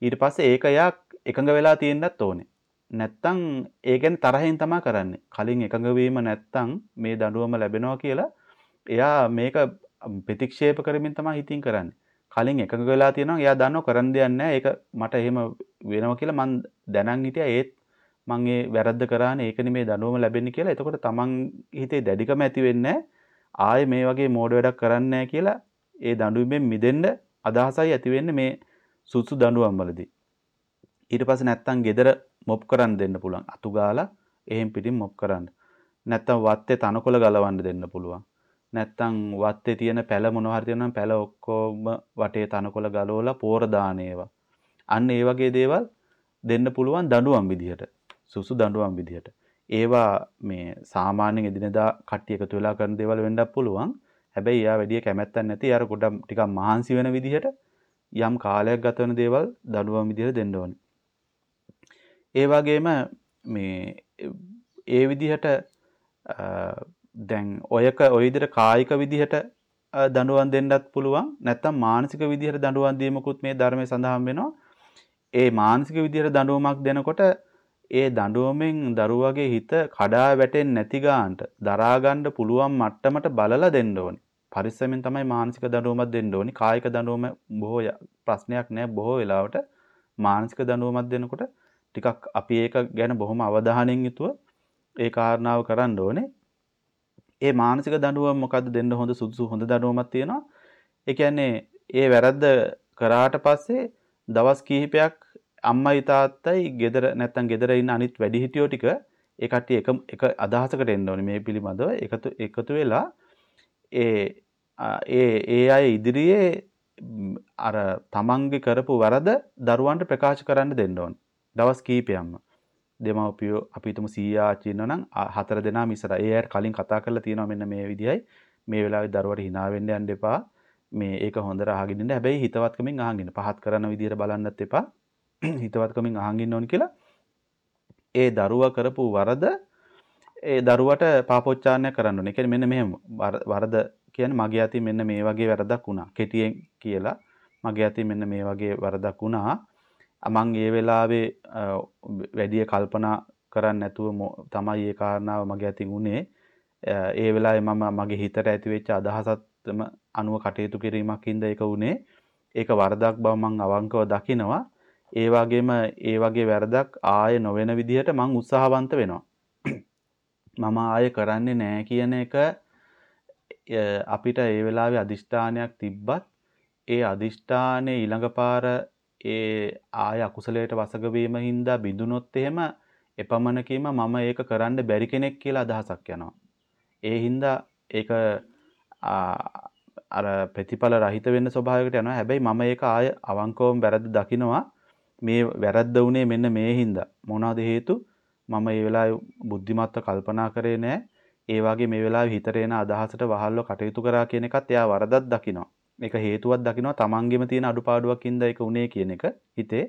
ඊට පස්සේ ඒක එයා එකඟ වෙලා තියෙන්නත් ඕනේ. නැත්තම් ඒ ගැන තරහින් තමයි කරන්නේ. කලින් එකඟ වීම නැත්තම් මේ දඬුවම ලැබෙනවා කියලා එයා මේක ප්‍රතික්ෂේප කරමින් තමයි හිතින් කරන්නේ. කලින් එකඟ වෙලා තියෙනවා එයා දන්නව කරන්න දෙයක් නැහැ. ඒක මට එහෙම වෙනවා කියලා මං දැනන් හිටියා ඒත් මං ඒ වැරද්ද කරානේ ඒකනේ මේ දඬුවම ලැබෙන්නේ කියලා. එතකොට තමන් හිතේ දැඩිකම ඇති වෙන්නේ ආයේ මේ වගේ මෝඩ වැඩක් කරන්නේ කියලා ඒ දඬුවමෙන් මිදෙන්න අදහසයි ඇති වෙන්නේ මේ සුසු දඬුවම් වලදී. ඊට පස්සේ නැත්තම් gedara මොප් කරන්න දෙන්න පුළුවන්. අතු ගාලා එහෙන් පිටින් මොප් කරන්න. නැත්තම් වත්තේ තනකොළ ගලවන්න දෙන්න පුළුවන්. නැත්තම් වත්තේ තියෙන පැල මොනවා හරි තියෙනවා පැල ඔක්කොම වටේ තනකොළ ගලවලා පෝර දාන ඒවා. අන්න ඒ වගේ දේවල් දෙන්න පුළුවන් දඬුවම් විදිහට. සුසු දඬුවම් විදිහට. ඒවා මේ සාමාන්‍යයෙන් එදිනෙදා කට්ටිය එකතු වෙලා කරන දේවල් වෙන්නත් පුළුවන්. හැබැයි එයා වැඩි කැමැත්තක් නැති අර කොට ටිකක් මහන්සි වෙන විදිහට යම් කාලයක් ගත වෙන දේවල් දඬුවම් විදිහට දෙන්න ඕනේ. ඒ වගේම මේ ඒ විදිහට දැන් ඔයක ඔය විදිහට කායික විදිහට දඬුවම් දෙන්නත් පුළුවන් නැත්නම් මානසික විදිහට දඬුවම් දීමකුත් මේ ධර්මයේ සඳහන් වෙනවා. ඒ මානසික විදිහට දඬුවමක් දෙනකොට ඒ දඬුවමෙන් දරුවගේ හිත කඩා වැටෙන්නේ නැති ගන්නට දරා ගන්න පුළුවන් මට්ටමට බලලා දෙන්න ඕනේ. පරිස්සමෙන් තමයි මානසික දඬුවමක් දෙන්න ඕනි. කායික දඬුවම බොහෝ ප්‍රශ්නයක් නෑ බොහෝ වෙලාවට මානසික දඬුවමක් දෙනකොට ටිකක් අපි ඒක ගැන බොහොම අවධානයෙන් යුතුව ඒ කාරණාව කරන්න ඕනේ. ඒ මානසික දඬුවම මොකද්ද දෙන්න හොඳ සුදුසු හොඳ දඬුවමක් තියෙනවා. ඒ කියන්නේ ඒ වැරද්ද කරාට පස්සේ දවස් කිහිපයක් අම්මයි තාත්තයි ගෙදර නැත්තම් ගෙදර ඉන්න අනිත් වැඩිහිටියෝ ටික ඒ කට්ටිය එක එක අදහසකට එන්න ඕනේ මේ පිළිබඳව එකතු එකතු වෙලා ඒ ඒ ඒ අය ඉදිරියේ අර තමන්ගේ කරපු වරද දරුවන්ට ප්‍රකාශ කරන්න දෙන්න ඕනේ. දවස් කීපයක්ම. දෙමව්පියෝ අපි හිතමු සීයා ආච්චි ඉන්නවනම් හතර දෙනාම ඉස්සර ඒ අයට කලින් කතා කරලා තියෙනවා මෙන්න මේ විදිහයි මේ වෙලාවේ දරුවට hina වෙන්න යන්න එපා. මේ ඒක හොඳට අහගෙන ඉන්න. හැබැයි හිතවත්කමින් අහන් ඉන්න. පහත් කරන විදිහට බලන්නත් එපා. හිතවත්කමින් අහන් ඉන්න ඕන කියලා ඒ දරුවා කරපු වරද ඒ දරුවට පාපොච්චාරණය කරන්න ඕනේ. ඒ කියන්නේ මෙන්න මෙහෙම වරද කියන්නේ මගේ අතින් මෙන්න මේ වගේ වැරදක් වුණා. කෙටියෙන් කියලා මගේ අතින් මෙන්න මේ වගේ වරදක් වුණා. මං ඒ වෙලාවේ වැඩි කල්පනා කරන්නේ නැතුව තමයි ඒ කාරණාව මගේ අතින් උනේ. ඒ වෙලාවේ මම මගේ හිතට ඇති වෙච්ච අදහසත්ම අනුව කටයුතු කිරීමකින්ද ඒක උනේ. ඒක වරදක් බව මං අවංකව දකිනවා. ඒ වගේම ඒ වගේ වැරදක් ආයෙ නොවන විදිහට මං උත්සාහවන්ත වෙනවා. මම ආයෙ කරන්නේ නෑ කියන එක අපිට ඒ වෙලාවේ අදිෂ්ඨානයක් තිබ්බත් ඒ අදිෂ්ඨානේ ඊළඟ පාර ඒ ආය අකුසලයට වසඟ වීම හින්දා බිඳුනොත් එහෙම එපමණකින්ම මම ඒක කරන්න බැරි කෙනෙක් කියලා අදහසක් යනවා. ඒ හින්දා ඒක අර ප්‍රතිඵල රහිත වෙන්න ස්වභාවයකට යනවා. හැබැයි මම ඒක ආය අවංකවම වැරද්ද දකිනවා. මේ වැරද්ද වුණේ මෙන්න මේ හින්දා මොනවද හේතු මම ඒ වෙලාවේ බුද්ධිමත්ව කල්පනා කරේ නෑ ඒ වගේ මේ වෙලාවේ හිතට එන අදහසට වහල්ව කටයුතු කරා කියන එකත් එයා වරදක් දකිනවා මේක හේතුවක් දකිනවා තමන්ගෙම තියෙන අඩුපාඩුවක් හින්දා ඒක උනේ කියන එක හිතේ.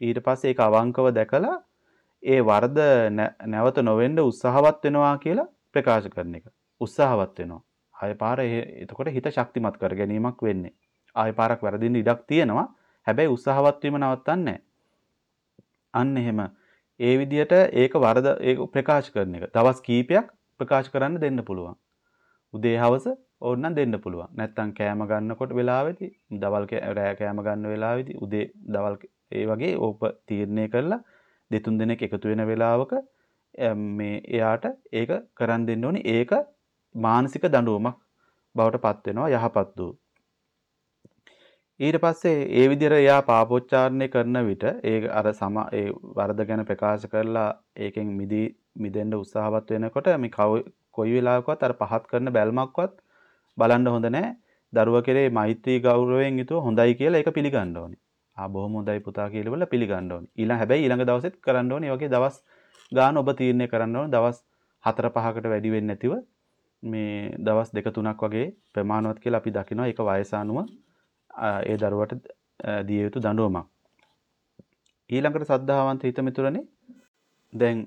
ඊට පස්සේ ඒක අවංකව දැකලා ඒ වරද නැවත නොවෙන්න උත්සාහවත් වෙනවා කියලා ප්‍රකාශ කරන එක. උත්සාහවත් වෙනවා. ආය පාර එතකොට හිත ශක්තිමත් කර ගැනීමක් වෙන්නේ. ආය පාරක් වැරදින්න ඉඩක් තියෙනවා. හැබැයි උත්සාහවත් වීම නවත්තන්නේ අන්න එහෙම. ඒ විදිහට ඒක වරද ඒක ප්‍රකාශ කරන එක. දවස් කීපයක් ප්‍රකාශ කරන්න දෙන්න පුළුවන්. උදේ හවස ඕනනම් දෙන්න පුළුවන්. නැත්තම් කෑම ගන්නකොට වෙලාවෙදි, දවල් රෑ කෑම ගන්න වෙලාවෙදි, උදේ දවල් ඒ වගේ ඕප තීරණය කරලා දෙතුන් දෙනෙක් එකතු වෙන වෙලාවක මේ එයාට ඒක කරන් දෙන්න ඕනේ. ඒක මානසික දඬුවමක් බවට පත් වෙනවා යහපත් වූ. ඊට පස්සේ ඒ විදිහට එයා පාපොච්චාරණය කරන විට ඒ අර සම ඒ වරද ගැන ප්‍රකාශ කරලා ඒකෙන් මිදී මිදෙන්න උත්සාහවත් වෙනකොට මේ කොයි වෙලාවකවත් අර පහත් කරන බැල්මක්වත් බලන්න හොඳ නැහැ. දරුවා කෙරේ මෛත්‍රී ගෞරවයෙන් යුතුව හොඳයි කියලා ඒක පිළිගන්න ඕනේ. ආ බොහොම හොඳයි පුතා කියලා වල පිළිගන්න ඕනේ. ඊළඟ හැබැයි ඊළඟ දවසෙත් කරන්න ඕනේ. වගේ දවස් ගාන ඔබ තීරණය කරන්න ඕනේ. දවස් 4 5කට වැඩි වෙන්නේ නැතිව මේ දවස් දෙක තුනක් වගේ ප්‍රමාණවත් කියලා අපි දකිනවා. ඒක වයස අනුව ඒ දරුවට දිය යුතු දඬුවමක්. ඊළඟට සද්ධාවන්ත හිත මිතුරනේ දැන්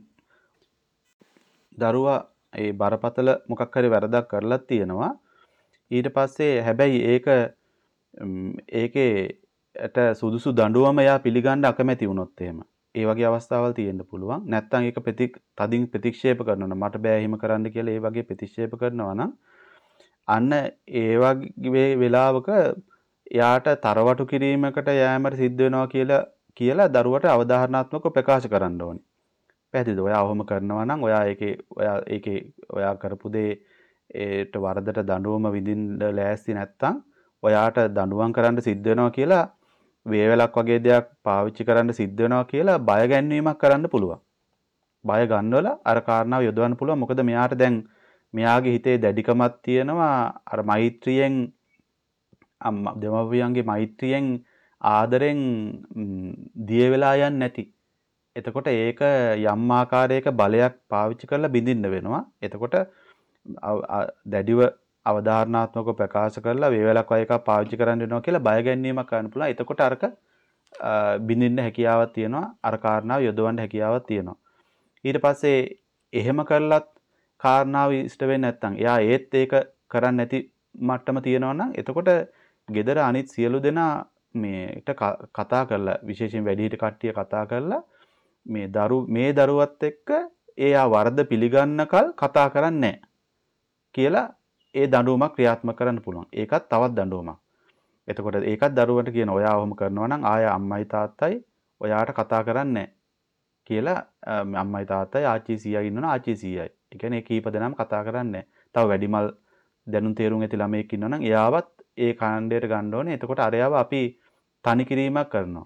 දරුවා ඒ බරපතල මොකක් හරි වැරදක් කරලා තියෙනවා. ඊට පස්සේ හැබැයි ඒක ඒකේට සුදුසු දඬුවම එයා පිළිගන්න අකමැති වුණොත් එහෙම. ඒ වගේ අවස්ථාවල් තියෙන්න පුළුවන්. නැත්තම් ඒක ප්‍රති තදින් ප්‍රතික්ෂේප කරනවා. මට බෑ එහෙම කරන්න කියලා ඒ වගේ ප්‍රතික්ෂේප කරනවා නම් අන්න ඒ වගේ වෙලාවක එයාට තරවටු කිරීමකට යෑමට සිද්ධ වෙනවා කියලා කියලා දරුවට අවධාරණාත්මකව ප්‍රකාශ කරන්න ඕනේ. පැහැදිලිද? ඔයා ඔහොම කරනවා නම් ඔයා ඒකේ ඔයා ඒකේ ඔයා කරපු දේ ඒට වරදට දඬුවම විඳින්න ලෑස්ති නැත්තම් ඔයාට දඬුවම් කරන්න සිද්ධ වෙනවා කියලා වේවලක් වගේ දෙයක් පාවිච්චි කරන්න සිද්ධ වෙනවා කියලා බය ගැන්වීමක් කරන්න පුළුවන්. බය ගන්නවල අර කාරණාව යොදවන්න පුළුවන්. මොකද මෙයාට දැන් මෙයාගේ හිතේ දැඩිකමක් තියෙනවා අර මෛත්‍රියෙන් දෙමව්පියන්ගේ මෛත්‍රියෙන් ආදරෙන් දිය වෙලා යන්නේ නැති. එතකොට ඒක යම් ආකාරයක බලයක් පාවිච්චි කරලා බිඳින්න වෙනවා. එතකොට දැඩිව අවධාරණාත්මකව ප්‍රකාශ කරලා වේවලක් වගේ එකක් පාවිච්චි කරන්න වෙනවා කියලා බය ගැනීමක් කරන්න පුළුවන්. එතකොට අරක බිඳින්න හැකියාවක් තියෙනවා. අර කාරණාව යොදවන්න හැකියාවක් තියෙනවා. ඊට පස්සේ එහෙම කරලත් කාරණාව ඉෂ්ට වෙන්නේ නැත්නම් එයා ඒත් ඒක කරන්නේ නැති මට්ටම තියෙනවා නම් එතකොට ගෙදර අනිත් සියලු දෙනා මේට කතා කරලා විශේෂයෙන් වැඩිහිට කට්ටිය කතා කරලා මේ දරු මේ දරුවත් එක්ක එයා වරද පිළිගන්නකල් කතා කරන්නේ කියලා ඒ දඬුවමක් ක්‍රියාත්මක කරන්න පුළුවන්. ඒකත් තවත් දඬුවමක්. එතකොට ඒකත් දරුවට කියන ඔයා ඔහොම කරනවා නම් ආය අම්මයි තාත්තයි ඔයාට කතා කරන්නේ කියලා අම්මයි තාත්තයි ආච්චි සීයා ඉන්නවනම් ආච්චි සීයයි. ඒ කියන්නේ කීප දෙනාම කතා කරන්නේ තව වැඩිමල් දැනුම් තේරුම් ඇති ළමයෙක් ඉන්නවනම් එයාවත් ඒ කාණ්ඩයට ගන්න ඕනේ. එතකොට අරයාව අපි තනි කිරීමක් කරනවා.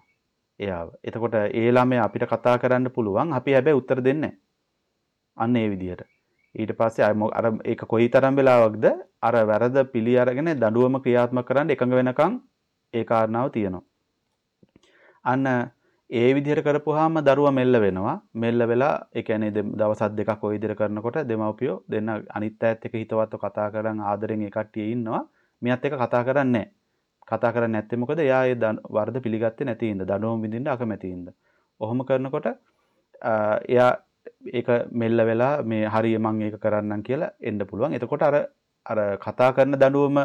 එයාව. එතකොට ඒ ළමයා අපිට කතා කරන්න පුළුවන්. අපි හැබැයි උත්තර දෙන්නේ අන්න ඒ විදිහට. ඊට පස්සේ අර ඒක කොයි තරම් වෙලාවක්ද අර වැරද පිළි අරගෙන දඬුවම ක්‍රියාත්මක කරන්න එකඟ වෙනකන් ඒ කාරණාව තියෙනවා. අන්න ඒ විදිහට කරපුවාම දරුවා මෙල්ල වෙනවා. මෙල්ල වෙලා ඒ කියන්නේ දවස් දෙකක් ওই විදිහට කරනකොට දෙමව්පියෝ දෙන්න අනිත් අයත් එක්ක හිතවත්ව කතා කරන් ආදරෙන් ඒ කට්ටිය ඉන්නවා. මියත් එක්ක කතා කරන්නේ කතා කරන්නේ නැත්තේ මොකද? එයා ඒ වරද පිළිගත්තේ නැති හින්දා, දඬුවම් විඳින්න අකමැති හින්දා. ඔහොම කරනකොට එයා ඒක මෙල්ල වෙලා මේ හරිය මං ඒක කරන්නම් කියලා එන්න පුළුවන්. එතකොට අර අර කතා කරන දඬුවම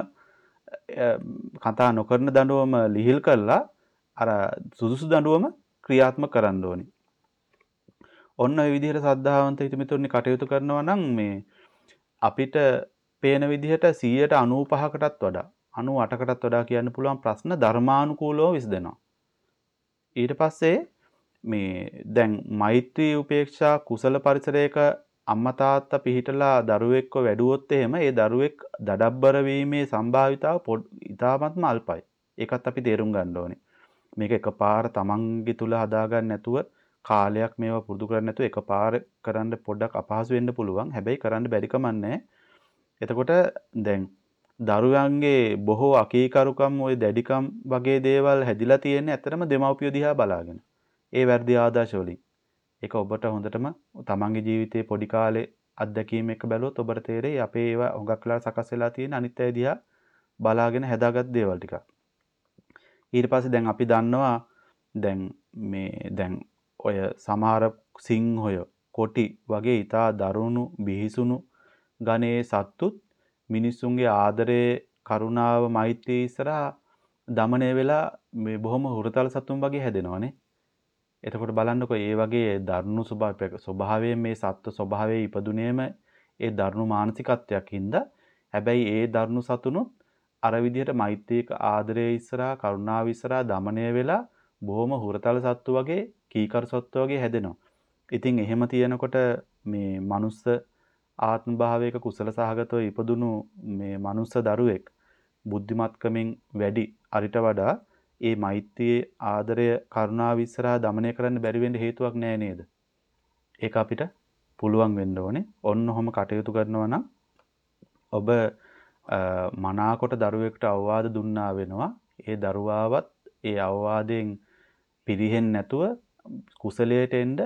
කතා නොකරන දඬුවම ලිහිල් කරලා අර සුදුසු දඬුවම ක්‍රියාත්මක කරන්න ඕනේ. ඔන්න ඔය විදිහට සද්ධාවන්ත හිතමිතුරනි කටයුතු කරනවා නම් මේ අපිට පේන විදිහට 195කටත් වඩා 98කටත් වඩා කියන්න පුළුවන් ප්‍රශ්න ධර්මානුකූලව විසඳෙනවා. ඊට පස්සේ මේ දැන් මෛත්‍රී උපේක්ෂා කුසල පරිසරයක අම්මා තාත්තා පිහිටලා දරුවෙක්ව වැඩුවොත් එහෙම ඒ දරුවෙක් දඩබ්බර වීමේ සම්භාවිතාව ඉතාමත්ම අල්පයි. ඒකත් අපි තේරුම් ගන්න ඕනේ. මේක එකපාර තමන්ගේ තුල හදාගන්න නැතුව කාලයක් මේවා පුරුදු කරන්නේ නැතුව එකපාර කරන්න පොඩ්ඩක් අපහසු වෙන්න පුළුවන්. හැබැයි කරන්න බැරි කමන්නේ. එතකොට දැන් දරුවන්ගේ බොහෝ අකීකරුකම් ওই දැඩිකම් වගේ දේවල් හැදිලා තියෙන්නේ ඇත්තටම දෙමව්පියෝ දිහා බලාගෙන. ඒ වැරදි ආදර්ශ වලින්. ඒක ඔබට හොඳටම තමන්ගේ ජීවිතයේ පොඩි කාලේ අත්දැකීම් එක බැලුවොත් ඔබට තේරෙයි අපේ ඒවා හුඟක් වෙලා සකස් වෙලා තියෙන අනිත් අය දිහා බලාගෙන හදාගත් දේවල් ටිකක්. ඊට පස්සේ දැන් අපි දන්නවා දැන් මේ දැන් ඔය සමහර සිංහය කොටි වගේ ඊටා දරුණු බිහිසුණු ගණේ සත්තුත් මිනිස්සුන්ගේ ආදරේ කරුණාව මෛත්‍රී ඉස්සරහා දමනය වෙලා මේ බොහොම හුරතල් සතුන් වගේ හැදෙනවානේ. එතකොට බලන්නකො ඒ වගේ දරුණු ස්වභාවයෙන් මේ සත්ත්ව ස්වභාවයේ ඉපදුනේම ඒ දරුණු මානසිකත්වයක් හින්දා හැබැයි ඒ දරුණු සතුනුත් අර විදිහට මෛත්‍රීක ආදරය ඉස්සරහා කරුණාව ඉස්සරහා দমনය වෙලා බොහොම හුරතල් සත්තු වගේ කීකරු සත්තු වගේ හැදෙනවා. ඉතින් එහෙම තියෙනකොට මේ මනුස්ස ආත්මභාවයක කුසල සහගතව ඉපදුණු මේ මනුස්ස දරුවෙක් බුද්ධිමත්කමින් වැඩි අරිට වඩා ඒ මෛත්‍රියේ ආදරය කරුණාව ඉස්සරහා දමනය කරන්න බැරි වෙන්න හේතුවක් නෑ නේද? ඒක අපිට පුළුවන් වෙන්න ඕනේ. ඔන්න ඔහොම කටයුතු කරනවා නම් ඔබ මනාකොට දරුවෙකුට අවවාද දුන්නා වෙනවා. ඒ දරුවාවත් ඒ අවවාදයෙන් පිරිහෙන්නේ නැතුව කුසලයට එන්න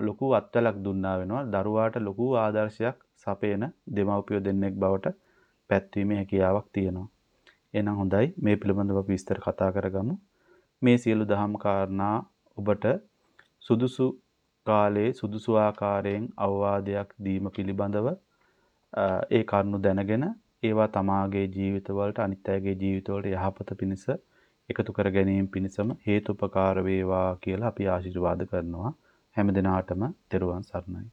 ලොකු අත්වලක් දුන්නා වෙනවා. දරුවාට ලොකු ආදර්ශයක් සපයන දෙමව්පියෝ දෙන්නෙක් බවට පැත්වීමේ හැකියාවක් තියෙනවා. එහෙනම් හොඳයි. මේ පිළිබඳව අපි විස්තර කතා කරගමු. මේ සියලු දහම් කාරණා ඔබට සුදුසු කාලයේ සුදුසු ආකාරයෙන් අවවාදයක් දීම පිළිබඳව ඒ කරුණු දැනගෙන ඒවා තමාගේ ජීවිතවලට අනිත් අයගේ ජීවිතවලට යහපත පිණිස එකතු කර ගැනීම පිණිසම හේතුපකාර වේවා කියලා අපි ආශිර්වාද කරනවා. හැම දිනාටම තෙරුවන් සරණයි.